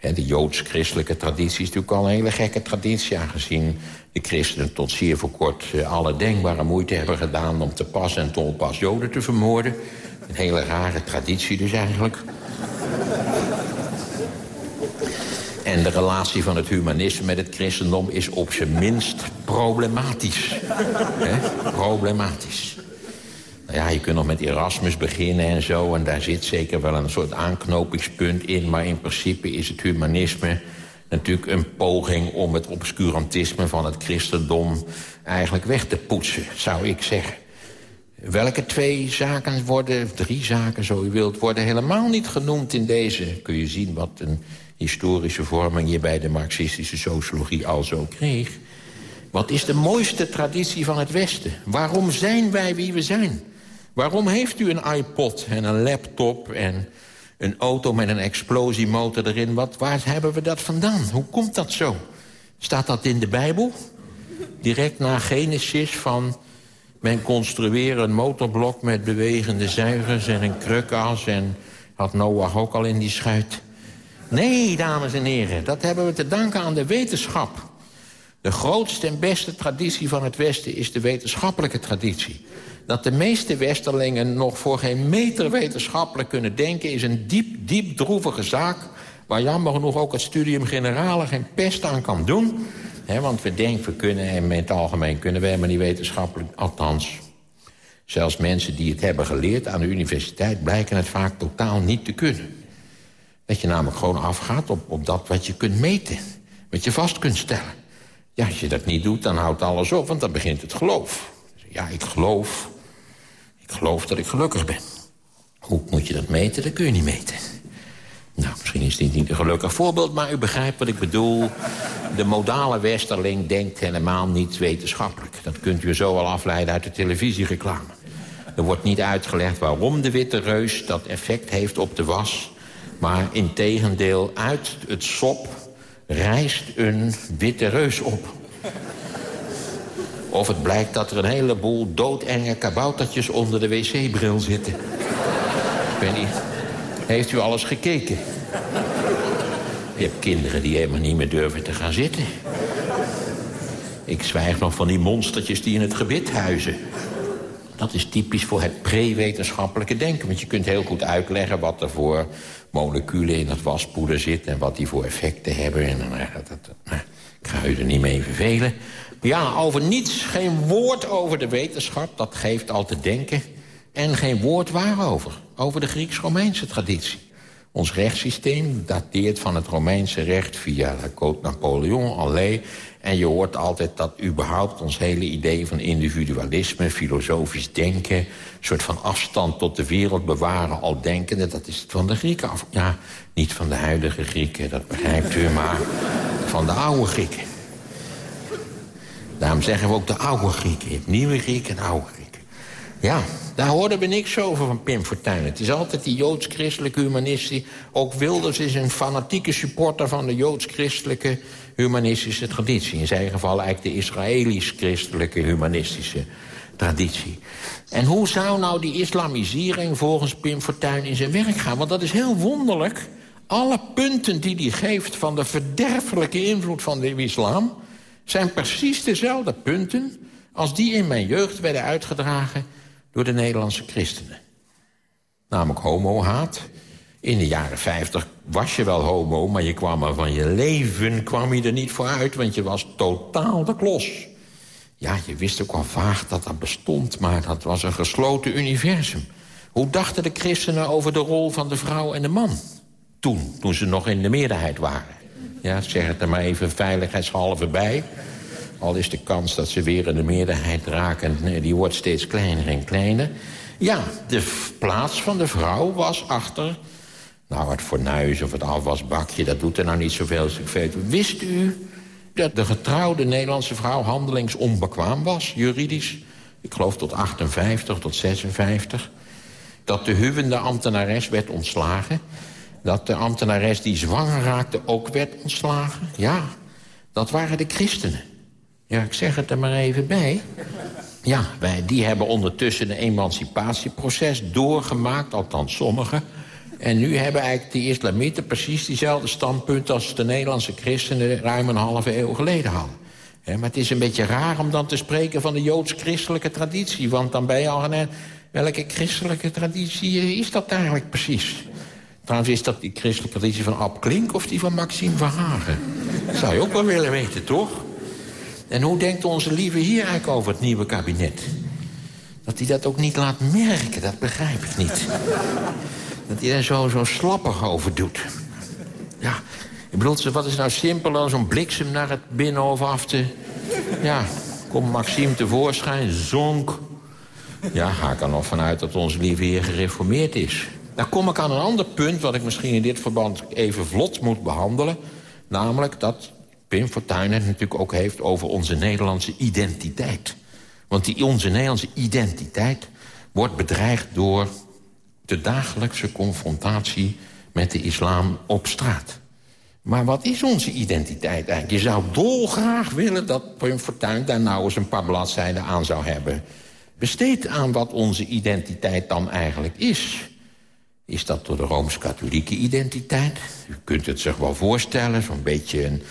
De joods-christelijke traditie is natuurlijk al een hele gekke traditie... aangezien de christenen tot zeer voor kort eh, alle denkbare moeite hebben gedaan... om te pas en te onpas joden te vermoorden. Een hele rare traditie dus eigenlijk. En de relatie van het humanisme met het christendom is op zijn minst problematisch. Problematisch. Nou ja, je kunt nog met Erasmus beginnen en zo... en daar zit zeker wel een soort aanknopingspunt in... maar in principe is het humanisme natuurlijk een poging... om het obscurantisme van het christendom eigenlijk weg te poetsen, zou ik zeggen. Welke twee zaken worden, drie zaken zo u wilt... worden helemaal niet genoemd in deze. Kun je zien wat een historische vorming... je bij de marxistische sociologie al zo kreeg. Wat is de mooiste traditie van het Westen? Waarom zijn wij wie we zijn? Waarom heeft u een iPod en een laptop en een auto met een explosiemotor erin? Wat, waar hebben we dat vandaan? Hoe komt dat zo? Staat dat in de Bijbel? Direct na Genesis van... men construeert een motorblok met bewegende zuigers en een krukas... en had Noach ook al in die schuit. Nee, dames en heren, dat hebben we te danken aan de wetenschap. De grootste en beste traditie van het Westen is de wetenschappelijke traditie. Dat de meeste Westerlingen nog voor geen meter wetenschappelijk kunnen denken... is een diep, diep droevige zaak... waar jammer genoeg ook het studium generale geen pest aan kan doen. Want we denken, we kunnen, en in het algemeen kunnen we helemaal niet wetenschappelijk... althans, zelfs mensen die het hebben geleerd aan de universiteit... blijken het vaak totaal niet te kunnen. Dat je namelijk gewoon afgaat op, op dat wat je kunt meten. Wat je vast kunt stellen. Ja, als je dat niet doet, dan houdt alles op, want dan begint het geloof. Ja, ik geloof. Ik geloof dat ik gelukkig ben. Hoe moet je dat meten? Dat kun je niet meten. Nou, misschien is dit niet een gelukkig voorbeeld, maar u begrijpt wat ik bedoel. De modale westerling denkt helemaal niet wetenschappelijk. Dat kunt u zo al afleiden uit de televisiereclame. Er wordt niet uitgelegd waarom de witte reus dat effect heeft op de was... maar in tegendeel uit het sop rijst een witte reus op. Of het blijkt dat er een heleboel doodenge kaboutertjes onder de wc-bril zitten. Ik weet niet, heeft u alles gekeken? Je hebt kinderen die helemaal niet meer durven te gaan zitten. Ik zwijg nog van die monstertjes die in het gebit huizen. Dat is typisch voor het pre-wetenschappelijke denken. Want je kunt heel goed uitleggen wat er voor moleculen in het waspoeder zitten... en wat die voor effecten hebben. En nou, dat, nou, ik ga u er niet mee vervelen. Ja, over niets, geen woord over de wetenschap. Dat geeft al te denken. En geen woord waarover. Over de Grieks-Romeinse traditie. Ons rechtssysteem dateert van het Romeinse recht via de Code Napoleon, alleen. En je hoort altijd dat überhaupt ons hele idee van individualisme... filosofisch denken, een soort van afstand tot de wereld bewaren... al denkende, dat is van de Grieken af. Ja, niet van de huidige Grieken, dat begrijpt u, maar van de oude Grieken. Daarom zeggen we ook de oude Grieken. Je nieuwe Grieken en oude Grieken. Ja, daar hoorden we niks over van Pim Fortuyn. Het is altijd die joods-christelijke humanistie. Ook Wilders is een fanatieke supporter van de joods-christelijke humanistische traditie. In zijn geval eigenlijk de Israëlisch-christelijke humanistische traditie. En hoe zou nou die islamisering volgens Pim Fortuyn in zijn werk gaan? Want dat is heel wonderlijk. Alle punten die hij geeft van de verderfelijke invloed van de islam... zijn precies dezelfde punten als die in mijn jeugd werden uitgedragen door de Nederlandse christenen. Namelijk homohaat. In de jaren 50 was je wel homo, maar je kwam er van je leven kwam je er niet voor uit... want je was totaal de klos. Ja, je wist ook al vaag dat dat bestond, maar dat was een gesloten universum. Hoe dachten de christenen over de rol van de vrouw en de man? Toen, toen ze nog in de meerderheid waren. Ja, zeg het er maar even veiligheidshalve bij. Al is de kans dat ze weer in de meerderheid raken... die wordt steeds kleiner en kleiner. Ja, de plaats van de vrouw was achter... nou, het fornuis of het afwasbakje, dat doet er nou niet zoveel. Wist u dat de getrouwde Nederlandse vrouw handelingsonbekwaam was, juridisch? Ik geloof tot 58, tot 56. Dat de huwende ambtenares werd ontslagen. Dat de ambtenares die zwanger raakte ook werd ontslagen. Ja, dat waren de christenen. Ja, ik zeg het er maar even bij. Ja, wij, die hebben ondertussen een emancipatieproces doorgemaakt, althans sommigen. En nu hebben eigenlijk de islamieten precies diezelfde standpunt... als de Nederlandse christenen ruim een halve eeuw geleden hadden. maar het is een beetje raar om dan te spreken van de joods-christelijke traditie. Want dan ben je al... Welke christelijke traditie is dat eigenlijk precies? Trouwens, is dat die christelijke traditie van Ab Klink of die van Maxime Verhagen? Zou je ook wel willen weten, toch? En hoe denkt onze lieve hier eigenlijk over het nieuwe kabinet? Dat hij dat ook niet laat merken, dat begrijp ik niet. Dat hij daar zo, zo slappig over doet. Ja, ik bedoel, wat is nou simpel dan zo'n bliksem naar het binnenhof af te... Ja, komt Maxime tevoorschijn, zonk. Ja, ga ik er nog vanuit dat onze lieve heer gereformeerd is. Dan kom ik aan een ander punt wat ik misschien in dit verband even vlot moet behandelen. Namelijk dat Pim Fortuyn het natuurlijk ook heeft over onze Nederlandse identiteit. Want die, onze Nederlandse identiteit wordt bedreigd door de dagelijkse confrontatie met de islam op straat. Maar wat is onze identiteit eigenlijk? Je zou dolgraag willen dat Pim Fortuyn daar nou eens een paar bladzijden aan zou hebben. Besteed aan wat onze identiteit dan eigenlijk is. Is dat door de Rooms-Katholieke identiteit? U kunt het zich wel voorstellen, zo'n beetje een,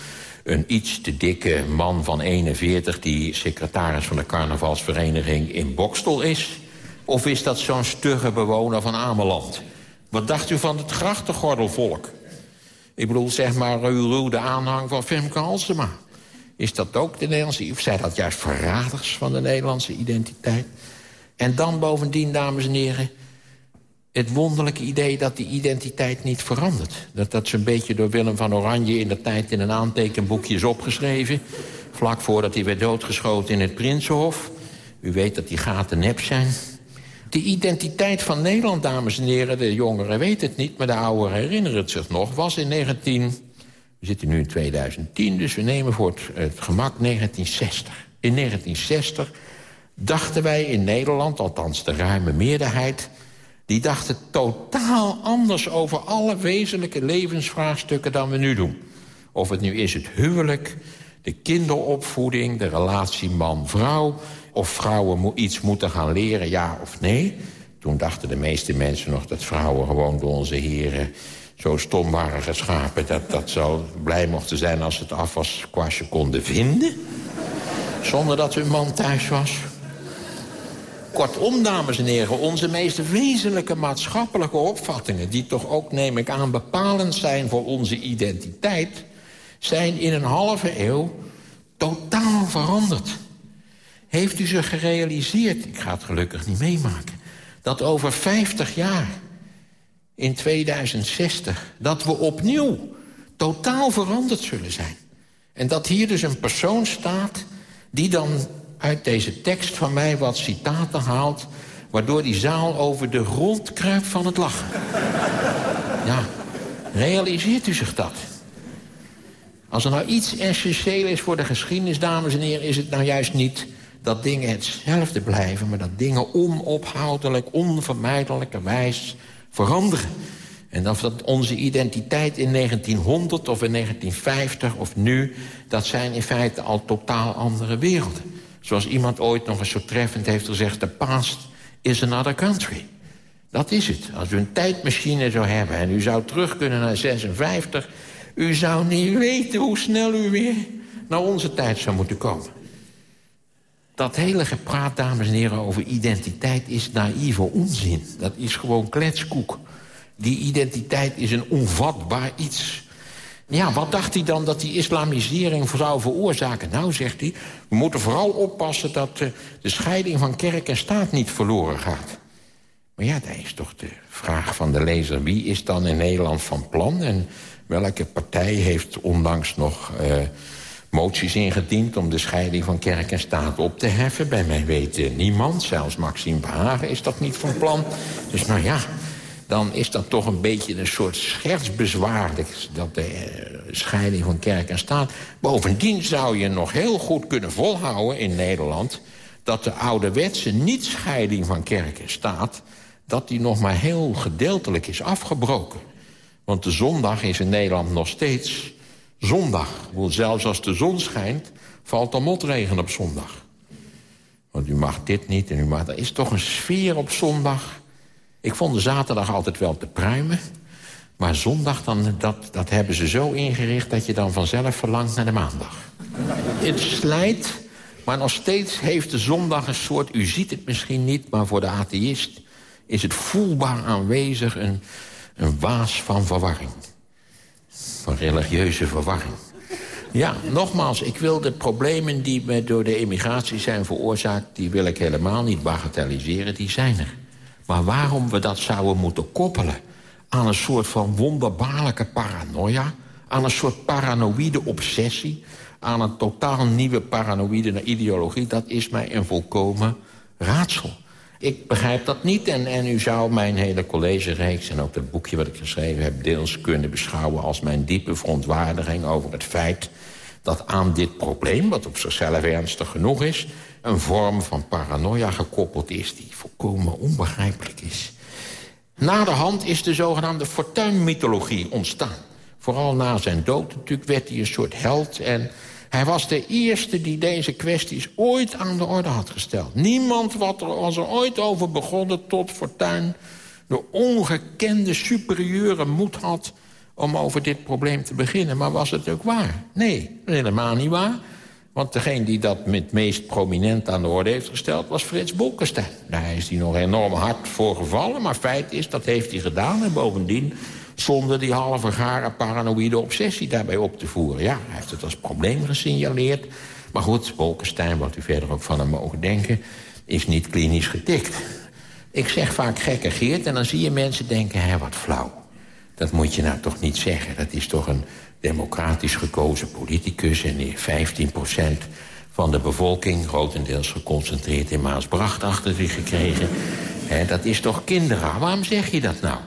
een iets te dikke man van 41... die secretaris van de carnavalsvereniging in Bokstel is. Of is dat zo'n stugge bewoner van Ameland? Wat dacht u van het grachtengordelvolk? Ik bedoel, zeg maar, uw de aanhang van Femke Halsema. Is dat ook de Nederlandse... Of zijn dat juist verraders van de Nederlandse identiteit? En dan bovendien, dames en heren... het wonderlijke idee dat die identiteit niet verandert. Dat dat zo'n beetje door Willem van Oranje... in de tijd in een aantekenboekje is opgeschreven... vlak voordat hij werd doodgeschoten in het Prinsenhof. U weet dat die gaten nep zijn. De identiteit van Nederland, dames en heren, de jongeren weten het niet... maar de ouderen herinneren het zich nog, was in 19... We zitten nu in 2010, dus we nemen voor het, het gemak 1960. In 1960 dachten wij in Nederland, althans de ruime meerderheid... die dachten totaal anders over alle wezenlijke levensvraagstukken dan we nu doen. Of het nu is het huwelijk, de kinderopvoeding, de relatie man-vrouw of vrouwen iets moeten gaan leren, ja of nee. Toen dachten de meeste mensen nog dat vrouwen gewoon door onze heren... zo stom waren geschapen dat, dat ze blij mochten zijn als ze het afwaskwastje konden vinden. Zonder dat hun man thuis was. Kortom, dames en heren, onze meest wezenlijke maatschappelijke opvattingen... die toch ook, neem ik aan, bepalend zijn voor onze identiteit... zijn in een halve eeuw totaal veranderd. Heeft u zich gerealiseerd, ik ga het gelukkig niet meemaken... dat over 50 jaar, in 2060, dat we opnieuw totaal veranderd zullen zijn. En dat hier dus een persoon staat die dan uit deze tekst van mij wat citaten haalt... waardoor die zaal over de grond kruipt van het lachen. Ja, realiseert u zich dat? Als er nou iets essentieel is voor de geschiedenis, dames en heren... is het nou juist niet dat dingen hetzelfde blijven... maar dat dingen onophoudelijk, onvermijdelijkerwijs veranderen. En of dat onze identiteit in 1900 of in 1950 of nu... dat zijn in feite al totaal andere werelden. Zoals iemand ooit nog eens zo treffend heeft gezegd... the past is another country. Dat is het. Als u een tijdmachine zou hebben en u zou terug kunnen naar 56... u zou niet weten hoe snel u weer naar onze tijd zou moeten komen. Dat hele gepraat, dames en heren, over identiteit is naïeve onzin. Dat is gewoon kletskoek. Die identiteit is een onvatbaar iets. Ja, wat dacht hij dan dat die islamisering zou veroorzaken? Nou, zegt hij, we moeten vooral oppassen dat uh, de scheiding van kerk en staat niet verloren gaat. Maar ja, dat is toch de vraag van de lezer. Wie is dan in Nederland van plan? En welke partij heeft onlangs nog... Uh, moties ingediend om de scheiding van kerk en staat op te heffen. Bij mij weet niemand, zelfs Maxime Behagen is dat niet van plan. Dus nou ja, dan is dat toch een beetje een soort schertsbezwaar... dat de eh, scheiding van kerk en staat. Bovendien zou je nog heel goed kunnen volhouden in Nederland... dat de ouderwetse niet-scheiding van kerk en staat... dat die nog maar heel gedeeltelijk is afgebroken. Want de zondag is in Nederland nog steeds zondag. Zelfs als de zon schijnt, valt er motregen op zondag. Want u mag dit niet en u mag... Er is toch een sfeer op zondag. Ik vond de zaterdag altijd wel te pruimen. Maar zondag, dan, dat, dat hebben ze zo ingericht... dat je dan vanzelf verlangt naar de maandag. Het slijt, maar nog steeds heeft de zondag een soort... u ziet het misschien niet, maar voor de atheïst... is het voelbaar aanwezig een, een waas van verwarring van religieuze verwarring. Ja, nogmaals, ik wil de problemen die door de emigratie zijn veroorzaakt... die wil ik helemaal niet bagatelliseren, die zijn er. Maar waarom we dat zouden moeten koppelen aan een soort van wonderbaarlijke paranoia... aan een soort paranoïde obsessie... aan een totaal nieuwe paranoïde ideologie... dat is mij een volkomen raadsel. Ik begrijp dat niet en, en u zou mijn hele collegereeks... en ook dat boekje wat ik geschreven heb deels kunnen beschouwen... als mijn diepe verontwaardiging over het feit dat aan dit probleem, wat op zichzelf ernstig genoeg is... een vorm van paranoia gekoppeld is die volkomen onbegrijpelijk is. Na de hand is de zogenaamde fortuinmythologie ontstaan. Vooral na zijn dood natuurlijk werd hij een soort held... en hij was de eerste die deze kwesties ooit aan de orde had gesteld. Niemand wat er, was er ooit over begonnen tot Fortuin... de ongekende superieure moed had om over dit probleem te beginnen. Maar was het ook waar? Nee, helemaal niet waar. Want degene die dat met meest prominent aan de orde heeft gesteld... was Frits Bolkestein. Daar is hij nog enorm hard voor gevallen. Maar feit is, dat heeft hij gedaan. En bovendien zonder die halve gare paranoïde obsessie daarbij op te voeren. Ja, hij heeft het als probleem gesignaleerd. Maar goed, Bolkestein, wat u verder ook van hem mogen denken... is niet klinisch getikt. Ik zeg vaak gekke Geert en dan zie je mensen denken... hé, wat flauw. Dat moet je nou toch niet zeggen. Dat is toch een democratisch gekozen politicus... en 15% van de bevolking, grotendeels geconcentreerd in Maasbracht... achter zich gekregen. dat is toch kinderen. Waarom zeg je dat nou?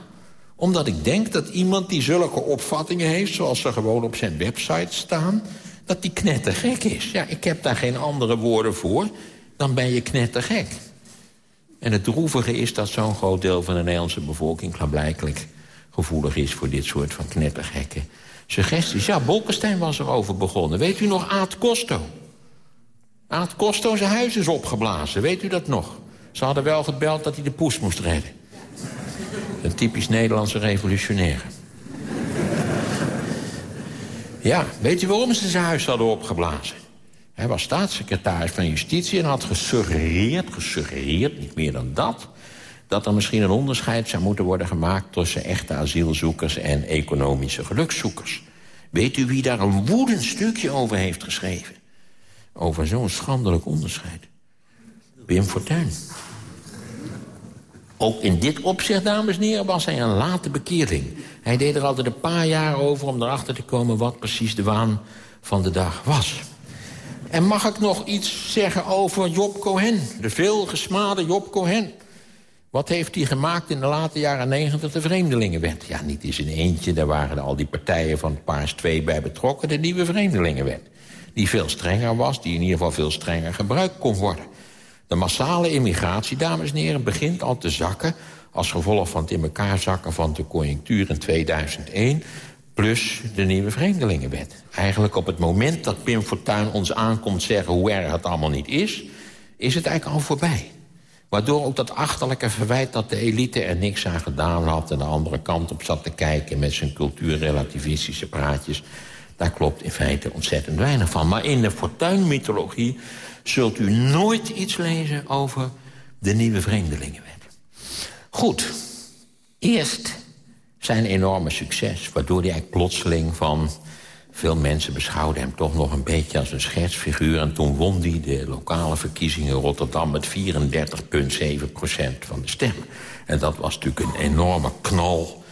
Omdat ik denk dat iemand die zulke opvattingen heeft... zoals ze gewoon op zijn website staan... dat die knettergek is. Ja, ik heb daar geen andere woorden voor. Dan ben je knettergek. En het droevige is dat zo'n groot deel van de Nederlandse bevolking... klaarblijkelijk gevoelig is voor dit soort van knettergekke suggesties. Ja, Bolkestein was erover begonnen. Weet u nog Aad Costo? Aad Costo, zijn huis is opgeblazen. Weet u dat nog? Ze hadden wel gebeld dat hij de poes moest redden. Een typisch Nederlandse revolutionaire. Ja, weet u waarom ze zijn huis hadden opgeblazen? Hij was staatssecretaris van Justitie en had gesuggereerd, gesuggereerd, niet meer dan dat... dat er misschien een onderscheid zou moeten worden gemaakt... tussen echte asielzoekers en economische gelukszoekers. Weet u wie daar een woedend stukje over heeft geschreven? Over zo'n schandelijk onderscheid. Wim Fortuyn. Ook in dit opzicht, dames en heren, was hij een late bekeerling. Hij deed er altijd een paar jaar over om erachter te komen... wat precies de waan van de dag was. En mag ik nog iets zeggen over Job Cohen? De veelgesmade Job Cohen. Wat heeft hij gemaakt in de late jaren negentig de Vreemdelingenwet? Ja, niet eens in eentje, daar waren al die partijen van Paars 2 bij betrokken... de nieuwe Vreemdelingenwet. Die veel strenger was, die in ieder geval veel strenger gebruikt kon worden. De massale immigratie, dames en heren, begint al te zakken... als gevolg van het in elkaar zakken van de conjunctuur in 2001... plus de nieuwe Vreemdelingenwet. Eigenlijk op het moment dat Pim Fortuyn ons aankomt zeggen... hoe erg het allemaal niet is, is het eigenlijk al voorbij. Waardoor ook dat achterlijke verwijt dat de elite er niks aan gedaan had... en de andere kant op zat te kijken met zijn cultuurrelativistische praatjes... daar klopt in feite ontzettend weinig van. Maar in de Fortuyn-mythologie zult u nooit iets lezen over de nieuwe vreemdelingenwet. Goed, eerst zijn enorme succes... waardoor hij eigenlijk plotseling van... veel mensen beschouwden hem toch nog een beetje als een schetsfiguur... en toen won hij de lokale verkiezingen in Rotterdam... met 34,7% van de stem. En dat was natuurlijk een enorme knal.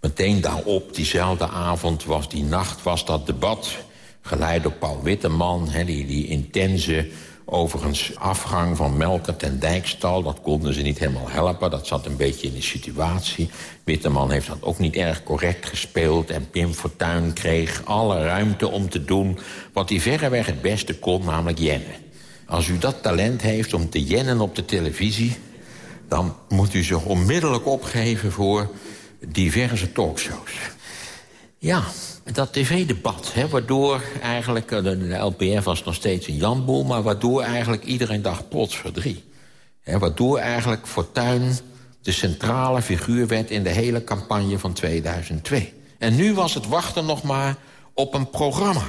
Meteen daarop, diezelfde avond, was die nacht, was dat debat... geleid door Paul Witteman, die, die intense Overigens, afgang van Melkert en Dijkstal, dat konden ze niet helemaal helpen. Dat zat een beetje in de situatie. Witteman heeft dat ook niet erg correct gespeeld. En Pim Fortuyn kreeg alle ruimte om te doen... wat hij verreweg het beste kon, namelijk jennen. Als u dat talent heeft om te jennen op de televisie... dan moet u zich onmiddellijk opgeven voor diverse talkshows. Ja, dat tv-debat, waardoor eigenlijk... Eh, de, LPF was nog steeds een janboel... maar waardoor eigenlijk iedereen dacht plots verdrie. Hè, waardoor eigenlijk Fortuyn de centrale figuur werd... in de hele campagne van 2002. En nu was het wachten nog maar op een programma.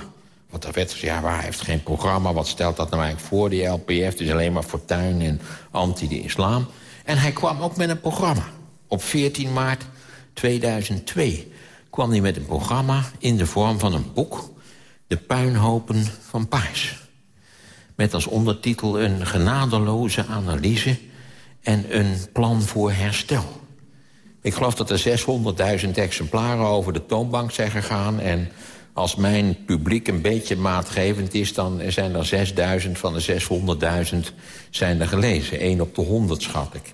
Want er werd ja, waar heeft geen programma? Wat stelt dat nou eigenlijk voor, die LPF? Het is alleen maar Fortuyn en anti de islam. En hij kwam ook met een programma. Op 14 maart 2002 kwam hij met een programma in de vorm van een boek... De puinhopen van Paars. Met als ondertitel een genadeloze analyse... en een plan voor herstel. Ik geloof dat er 600.000 exemplaren over de toonbank zijn gegaan... en als mijn publiek een beetje maatgevend is... dan zijn er 6.000 van de 600.000 zijn er gelezen. Eén op de 100 schat ik.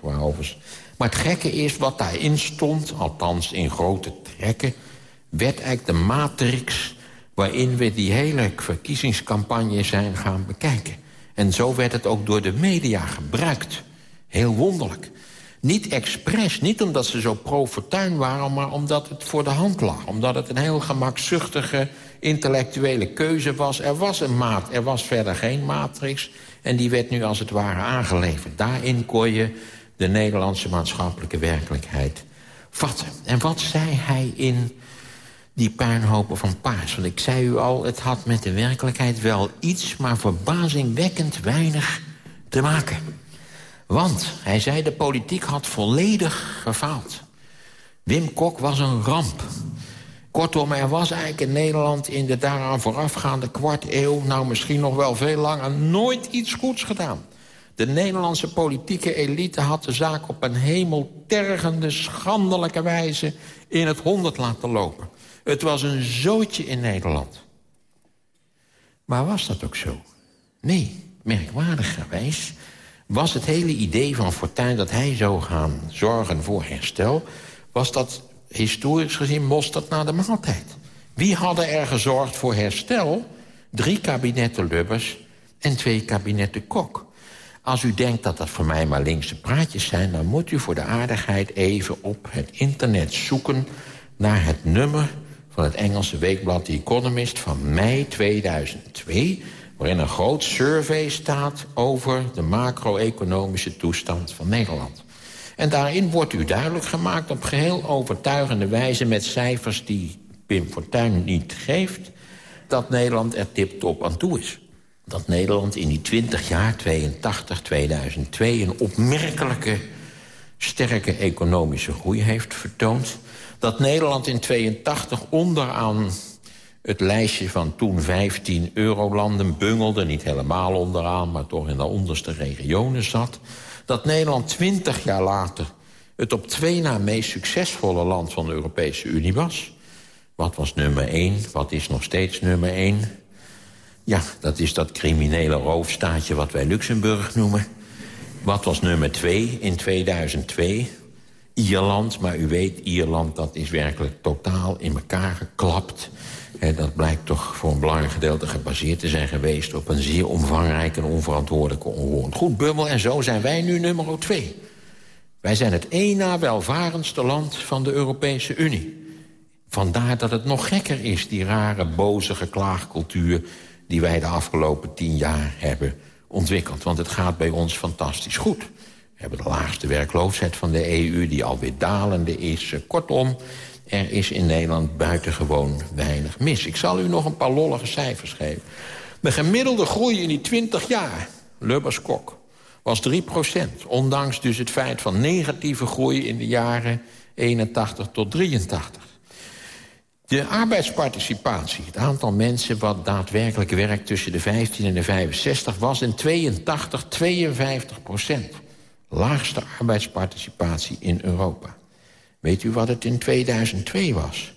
Maar het gekke is wat daarin stond, althans in grote trekken werd eigenlijk de matrix waarin we die hele verkiezingscampagne zijn gaan bekijken. En zo werd het ook door de media gebruikt. Heel wonderlijk. Niet expres, niet omdat ze zo pro-fortuin waren... maar omdat het voor de hand lag. Omdat het een heel gemakzuchtige intellectuele keuze was. Er was een maat, er was verder geen matrix. En die werd nu als het ware aangeleverd. Daarin kon je de Nederlandse maatschappelijke werkelijkheid vatten. En wat zei hij in die puinhopen van Paars? Want ik zei u al, het had met de werkelijkheid wel iets... maar verbazingwekkend weinig te maken. Want, hij zei, de politiek had volledig gefaald. Wim Kok was een ramp. Kortom, er was eigenlijk in Nederland in de daaraan voorafgaande kwart eeuw... nou misschien nog wel veel langer, nooit iets goeds gedaan. De Nederlandse politieke elite had de zaak op een hemeltergende, schandelijke wijze... in het honderd laten lopen. Het was een zootje in Nederland. Maar was dat ook zo? Nee, merkwaardigerwijs was het hele idee van Fortuyn dat hij zou gaan zorgen voor herstel... was dat historisch gezien mosterd na de maaltijd. Wie hadden er gezorgd voor herstel? Drie kabinetten Lubbers en twee kabinetten Kok. Als u denkt dat dat voor mij maar linkse praatjes zijn... dan moet u voor de aardigheid even op het internet zoeken... naar het nummer van het Engelse weekblad The Economist van mei 2002 waarin een groot survey staat over de macro-economische toestand van Nederland. En daarin wordt u duidelijk gemaakt op geheel overtuigende wijze... met cijfers die Pim Fortuyn niet geeft... dat Nederland er tiptop aan toe is. Dat Nederland in die 20 jaar, 82, 2002... een opmerkelijke, sterke economische groei heeft vertoond. Dat Nederland in 82 onderaan het lijstje van toen 15 eurolanden bungelde... niet helemaal onderaan, maar toch in de onderste regionen zat... dat Nederland 20 jaar later het op twee na meest succesvolle land van de Europese Unie was. Wat was nummer 1? Wat is nog steeds nummer 1? Ja, dat is dat criminele roofstaatje wat wij Luxemburg noemen. Wat was nummer 2 in 2002? Ierland, maar u weet, Ierland dat is werkelijk totaal in elkaar geklapt dat blijkt toch voor een belangrijk gedeelte gebaseerd te zijn geweest... op een zeer omvangrijke en onverantwoordelijke onroerend goedbubbel. En zo zijn wij nu nummer twee. Wij zijn het één na welvarendste land van de Europese Unie. Vandaar dat het nog gekker is, die rare, boze geklaagcultuur... die wij de afgelopen tien jaar hebben ontwikkeld. Want het gaat bij ons fantastisch goed. Hebben de laagste werkloosheid van de EU, die alweer dalende is. Kortom, er is in Nederland buitengewoon weinig mis. Ik zal u nog een paar lollige cijfers geven. De gemiddelde groei in die 20 jaar, Lubbers Kok, was 3% Ondanks dus het feit van negatieve groei in de jaren 81 tot 83. De arbeidsparticipatie, het aantal mensen wat daadwerkelijk werkt... tussen de 15 en de 65, was in 82 52 procent. Laagste arbeidsparticipatie in Europa. Weet u wat het in 2002 was?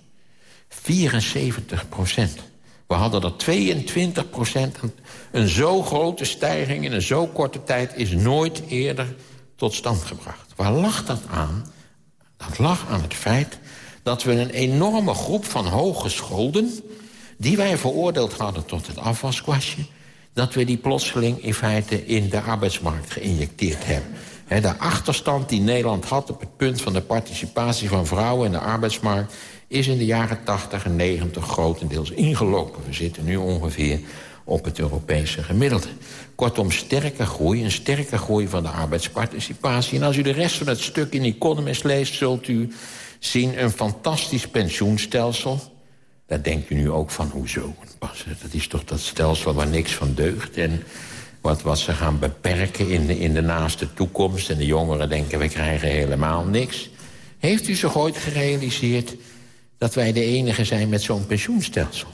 74 procent. We hadden er 22 procent. Een zo grote stijging in een zo korte tijd is nooit eerder tot stand gebracht. Waar lag dat aan? Dat lag aan het feit dat we een enorme groep van hooggescholden... die wij veroordeeld hadden tot het afwaskwastje... dat we die plotseling in feite in de arbeidsmarkt geïnjecteerd hebben de achterstand die Nederland had op het punt van de participatie van vrouwen in de arbeidsmarkt... is in de jaren 80 en 90 grotendeels ingelopen. We zitten nu ongeveer op het Europese gemiddelde. Kortom, sterke groei, een sterke groei van de arbeidsparticipatie. En als u de rest van het stuk in Economist leest... zult u zien een fantastisch pensioenstelsel. Daar denkt u nu ook van, hoezo? Dat is toch dat stelsel waar niks van deugt... En wat, wat ze gaan beperken in de, in de naaste toekomst. En de jongeren denken, we krijgen helemaal niks. Heeft u zich ooit gerealiseerd dat wij de enige zijn met zo'n pensioenstelsel?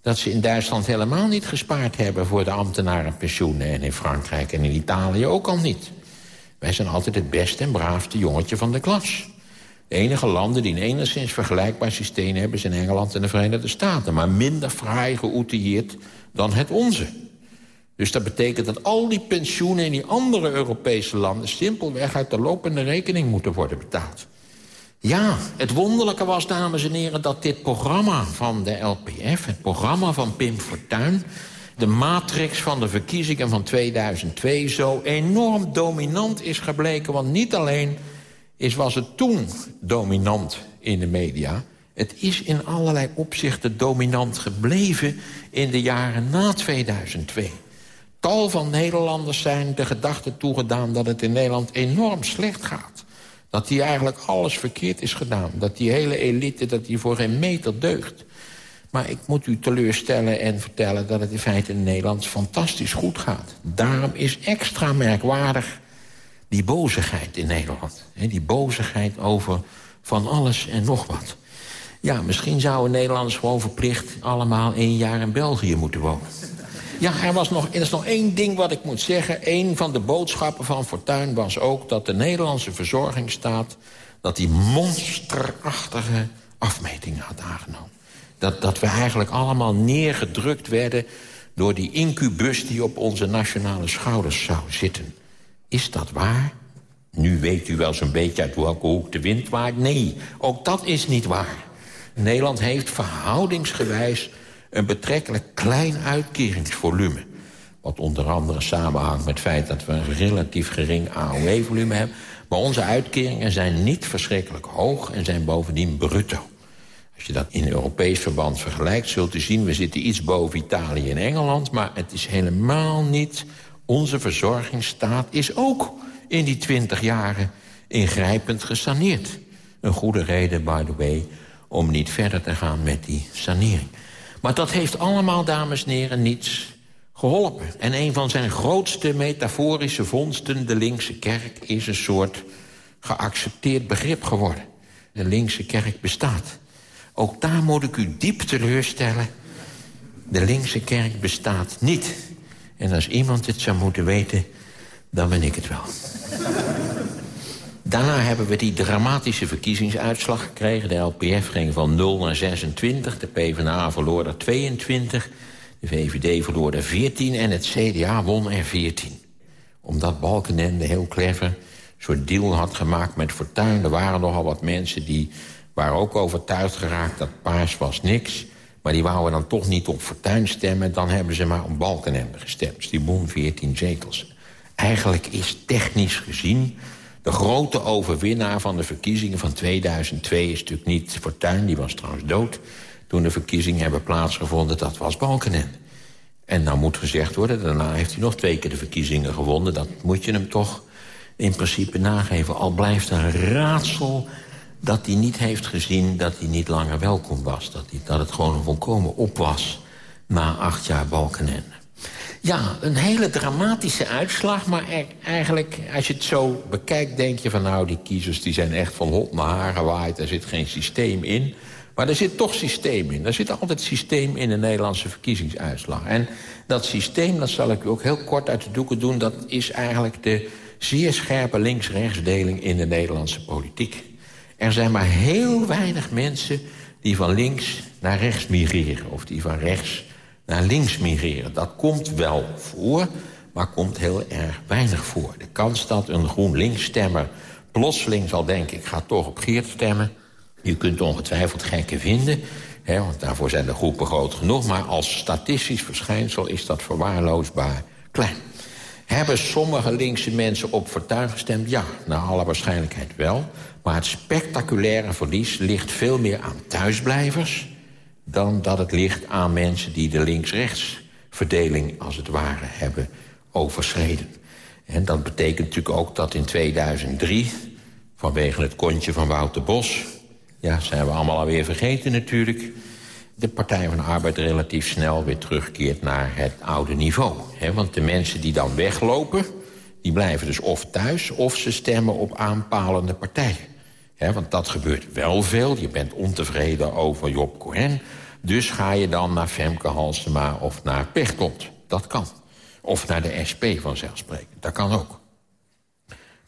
Dat ze in Duitsland helemaal niet gespaard hebben voor de ambtenarenpensioenen... en in Frankrijk en in Italië ook al niet. Wij zijn altijd het beste en braafste jongetje van de klas. De enige landen die een enigszins vergelijkbaar systeem hebben... zijn Engeland en de Verenigde Staten. Maar minder fraai geoutilleerd dan het onze. Dus dat betekent dat al die pensioenen in die andere Europese landen... simpelweg uit de lopende rekening moeten worden betaald. Ja, het wonderlijke was, dames en heren, dat dit programma van de LPF... het programma van Pim Fortuyn de matrix van de verkiezingen van 2002 zo enorm dominant is gebleken. Want niet alleen is, was het toen dominant in de media... het is in allerlei opzichten dominant gebleven in de jaren na 2002. Tal van Nederlanders zijn de gedachte toegedaan dat het in Nederland enorm slecht gaat. Dat hier eigenlijk alles verkeerd is gedaan. Dat die hele elite, dat die voor geen meter deugt. Maar ik moet u teleurstellen en vertellen dat het in feite in Nederland fantastisch goed gaat. Daarom is extra merkwaardig die bozigheid in Nederland. Die bozigheid over van alles en nog wat. Ja, misschien zouden Nederlanders gewoon verplicht allemaal één jaar in België moeten wonen. Ja, er, was nog, er is nog één ding wat ik moet zeggen. Een van de boodschappen van Fortuyn was ook dat de Nederlandse verzorgingsstaat... dat die monsterachtige afmetingen had aangenomen. Dat, dat we eigenlijk allemaal neergedrukt werden... door die incubus die op onze nationale schouders zou zitten. Is dat waar? Nu weet u wel zo'n beetje uit welke hoek de wind waait. Nee, ook dat is niet waar. Nederland heeft verhoudingsgewijs een betrekkelijk klein uitkeringsvolume. Wat onder andere samenhangt met het feit dat we een relatief gering AOW-volume hebben. Maar onze uitkeringen zijn niet verschrikkelijk hoog en zijn bovendien bruto. Als je dat in Europees verband vergelijkt, zult u zien... we zitten iets boven Italië en Engeland... maar het is helemaal niet... onze verzorgingsstaat is ook in die twintig jaren ingrijpend gesaneerd. Een goede reden, by the way, om niet verder te gaan met die sanering. Maar dat heeft allemaal, dames en heren, niets geholpen. En een van zijn grootste metaforische vondsten, de linkse kerk... is een soort geaccepteerd begrip geworden. De linkse kerk bestaat. Ook daar moet ik u diep teleurstellen. De linkse kerk bestaat niet. En als iemand het zou moeten weten, dan ben ik het wel. Daarna hebben we die dramatische verkiezingsuitslag gekregen. De LPF ging van 0 naar 26. De PvdA verloor er 22. De VVD verloor er 14. En het CDA won er 14. Omdat Balkenende heel clever soort deal had gemaakt met Fortuyn. Er waren nogal wat mensen die waren ook overtuigd geraakt dat paars was niks. Maar die wouden dan toch niet op Fortuyn stemmen. Dan hebben ze maar op Balkenende gestemd. Dus die won 14 zetels. Eigenlijk is technisch gezien de grote overwinnaar van de verkiezingen van 2002 is natuurlijk niet Fortuyn, die was trouwens dood. Toen de verkiezingen hebben plaatsgevonden, dat was Balkenende. En nou moet gezegd worden, daarna heeft hij nog twee keer de verkiezingen gewonnen. Dat moet je hem toch in principe nageven. Al blijft een raadsel dat hij niet heeft gezien dat hij niet langer welkom was. Dat, dat het gewoon volkomen op was na acht jaar Balkenende. Ja, een hele dramatische uitslag. Maar eigenlijk, als je het zo bekijkt, denk je van... nou, die kiezers die zijn echt van hot naar haar gewaaid. Er zit geen systeem in. Maar er zit toch systeem in. Er zit altijd systeem in de Nederlandse verkiezingsuitslag. En dat systeem, dat zal ik u ook heel kort uit de doeken doen... dat is eigenlijk de zeer scherpe links-rechtsdeling in de Nederlandse politiek. Er zijn maar heel weinig mensen die van links naar rechts migreren... of die van rechts naar links migreren. Dat komt wel voor, maar komt heel erg weinig voor. De kans dat een GroenLinks-stemmer plotseling zal denken... ik ga toch op Geert stemmen. Je kunt ongetwijfeld gekken vinden, hè, want daarvoor zijn de groepen groot genoeg... maar als statistisch verschijnsel is dat verwaarloosbaar klein. Hebben sommige linkse mensen op Fortuyn gestemd? Ja, naar alle waarschijnlijkheid wel. Maar het spectaculaire verlies ligt veel meer aan thuisblijvers dan dat het ligt aan mensen die de links-rechts verdeling als het ware hebben overschreden. En dat betekent natuurlijk ook dat in 2003, vanwege het kontje van Wouter Bos... ja, zijn we allemaal alweer vergeten natuurlijk... de Partij van de Arbeid relatief snel weer terugkeert naar het oude niveau. want de mensen die dan weglopen, die blijven dus of thuis... of ze stemmen op aanpalende partijen want dat gebeurt wel veel. Je bent ontevreden over Job Cohen. Dus ga je dan naar Femke Halsema of naar Pechtold. Dat kan. Of naar de SP vanzelfsprekend. Dat kan ook.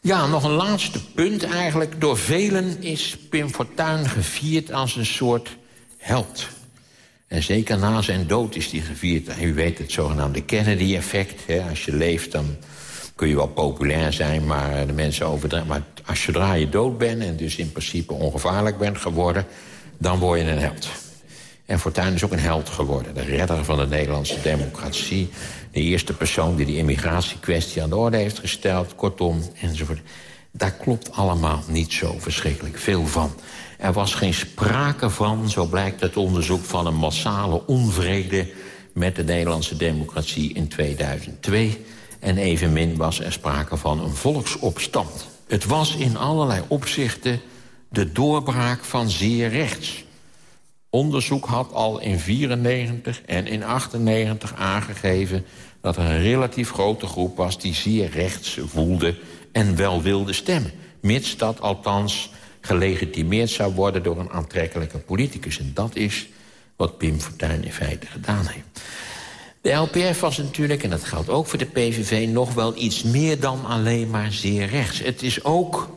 Ja, nog een laatste punt eigenlijk. Door velen is Pim Fortuyn gevierd als een soort held. En zeker na zijn dood is hij gevierd. U weet het zogenaamde Kennedy-effect. Als je leeft, dan kun je wel populair zijn, maar de mensen overdrijven. Maar als zodra je dood bent en dus in principe ongevaarlijk bent geworden... dan word je een held. En Fortuyn is ook een held geworden. De redder van de Nederlandse democratie. De eerste persoon die de immigratiekwestie aan de orde heeft gesteld. Kortom, enzovoort. Daar klopt allemaal niet zo verschrikkelijk veel van. Er was geen sprake van, zo blijkt uit onderzoek... van een massale onvrede met de Nederlandse democratie in 2002. En evenmin was er sprake van een volksopstand. Het was in allerlei opzichten de doorbraak van zeer rechts. Onderzoek had al in 94 en in 98 aangegeven... dat er een relatief grote groep was die zeer rechts voelde en wel wilde stemmen. Mits dat althans gelegitimeerd zou worden door een aantrekkelijke politicus. En dat is wat Pim Fortuyn in feite gedaan heeft. De LPF was natuurlijk, en dat geldt ook voor de PVV... nog wel iets meer dan alleen maar zeer rechts. Het is ook,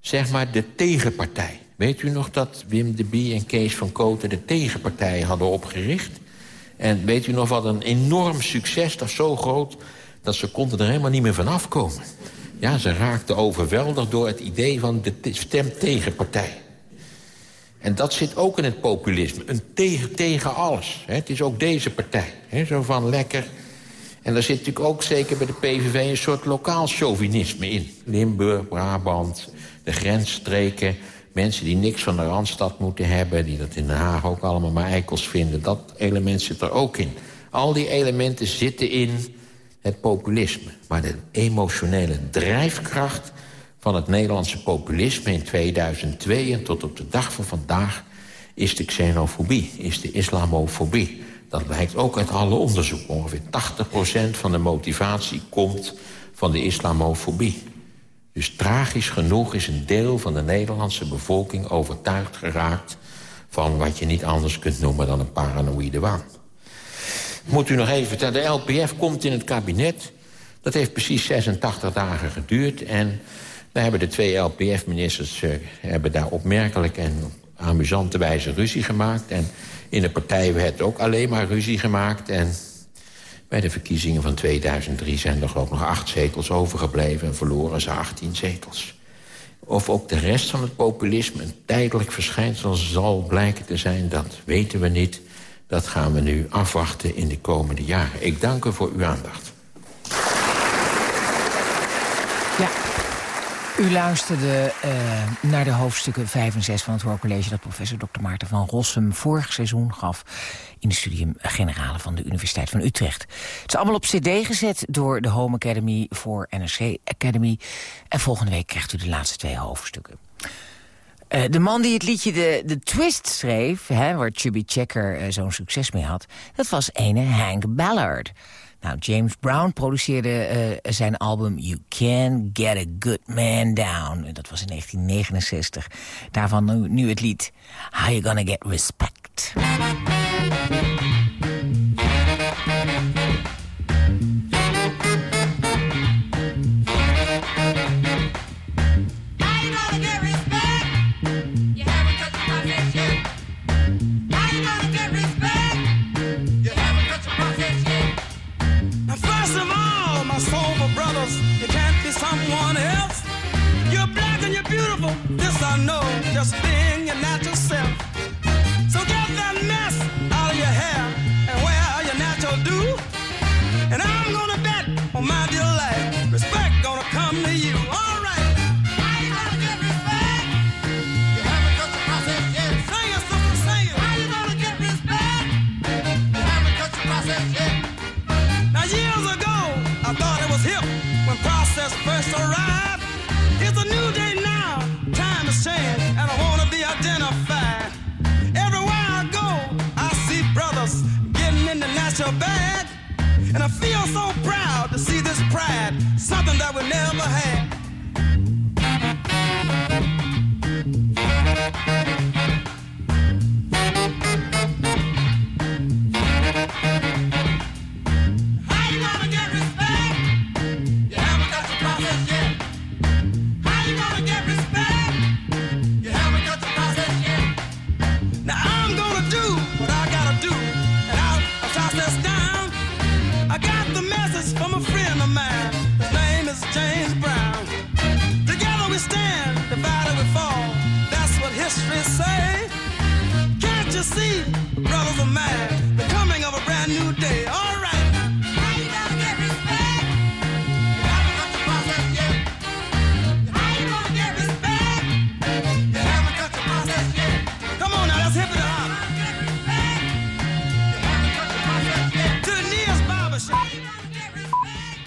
zeg maar, de tegenpartij. Weet u nog dat Wim de Bie en Kees van Koten de tegenpartij hadden opgericht? En weet u nog wat een enorm succes, dat zo groot... dat ze konden er helemaal niet meer van afkomen. Ja, ze raakten overweldigd door het idee van de stem tegenpartij. En dat zit ook in het populisme. Een tegen, tegen alles. Het is ook deze partij. Zo van lekker. En daar zit natuurlijk ook zeker bij de PVV een soort lokaal chauvinisme in. Limburg, Brabant, de grensstreken. Mensen die niks van de Randstad moeten hebben. Die dat in Den Haag ook allemaal maar eikels vinden. Dat element zit er ook in. Al die elementen zitten in het populisme. Maar de emotionele drijfkracht van het Nederlandse populisme in 2002 en tot op de dag van vandaag is de xenofobie, is de islamofobie. Dat blijkt ook uit alle onderzoek. Ongeveer 80% van de motivatie komt van de islamofobie. Dus tragisch genoeg is een deel van de Nederlandse bevolking overtuigd geraakt... van wat je niet anders kunt noemen dan een paranoïde waan. Moet u nog even vertellen, de LPF komt in het kabinet. Dat heeft precies 86 dagen geduurd en we hebben de twee LPF-ministers uh, hebben daar opmerkelijk en op amusante wijze ruzie gemaakt. En in de partij werd ook alleen maar ruzie gemaakt. En bij de verkiezingen van 2003 zijn er geloof nog acht zetels overgebleven... en verloren ze 18 zetels. Of ook de rest van het populisme een tijdelijk verschijnsel zal blijken te zijn... dat weten we niet. Dat gaan we nu afwachten in de komende jaren. Ik dank u voor uw aandacht. Ja, u luisterde uh, naar de hoofdstukken 5 en 6 van het hoorcollege... dat professor Dr. Maarten van Rossum vorig seizoen gaf... in de studium Generale van de Universiteit van Utrecht. Het is allemaal op cd gezet door de Home Academy voor NRC Academy. En volgende week krijgt u de laatste twee hoofdstukken. Uh, de man die het liedje de, de Twist schreef... Hè, waar Chubby Checker uh, zo'n succes mee had... dat was ene Hank Ballard... Nou, James Brown produceerde uh, zijn album You Can Get a Good Man Down. Dat was in 1969. Daarvan nu, nu het lied How You Gonna Get Respect. just been something that we never had.